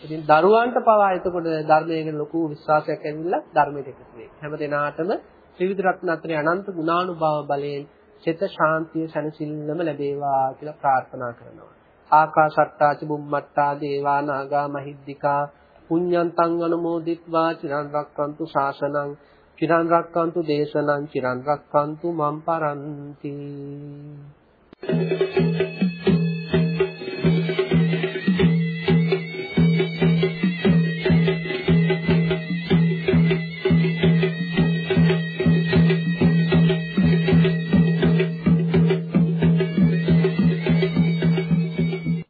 ඉතින් දරුවන්ට පවා එතකොට ධර්මයේ ගැන ලොකු විශ්වාසයක් ඇතිවිලා ධර්මයට එකතු වෙයි. හැම දිනාටම ත්‍රිවිධ රත්නත්‍රයේ අනන්ත ගුණානුභාව බලයෙන් සිත ශාන්තිය සැනසෙල්ලම ලැබේවා කියලා ප්‍රාර්ථනා කරනවා. ආකාශට්ටාච බුම්මට්ටා දේවා නාග මහිද්దికා පුඤ්ඤන්තං අනුමෝදිත්වා චිරන් රක්칸තු ශාසනං චිරන් රක්칸තු දේශනං චිරන් රක්칸තු මම් පරන්ති Thank you.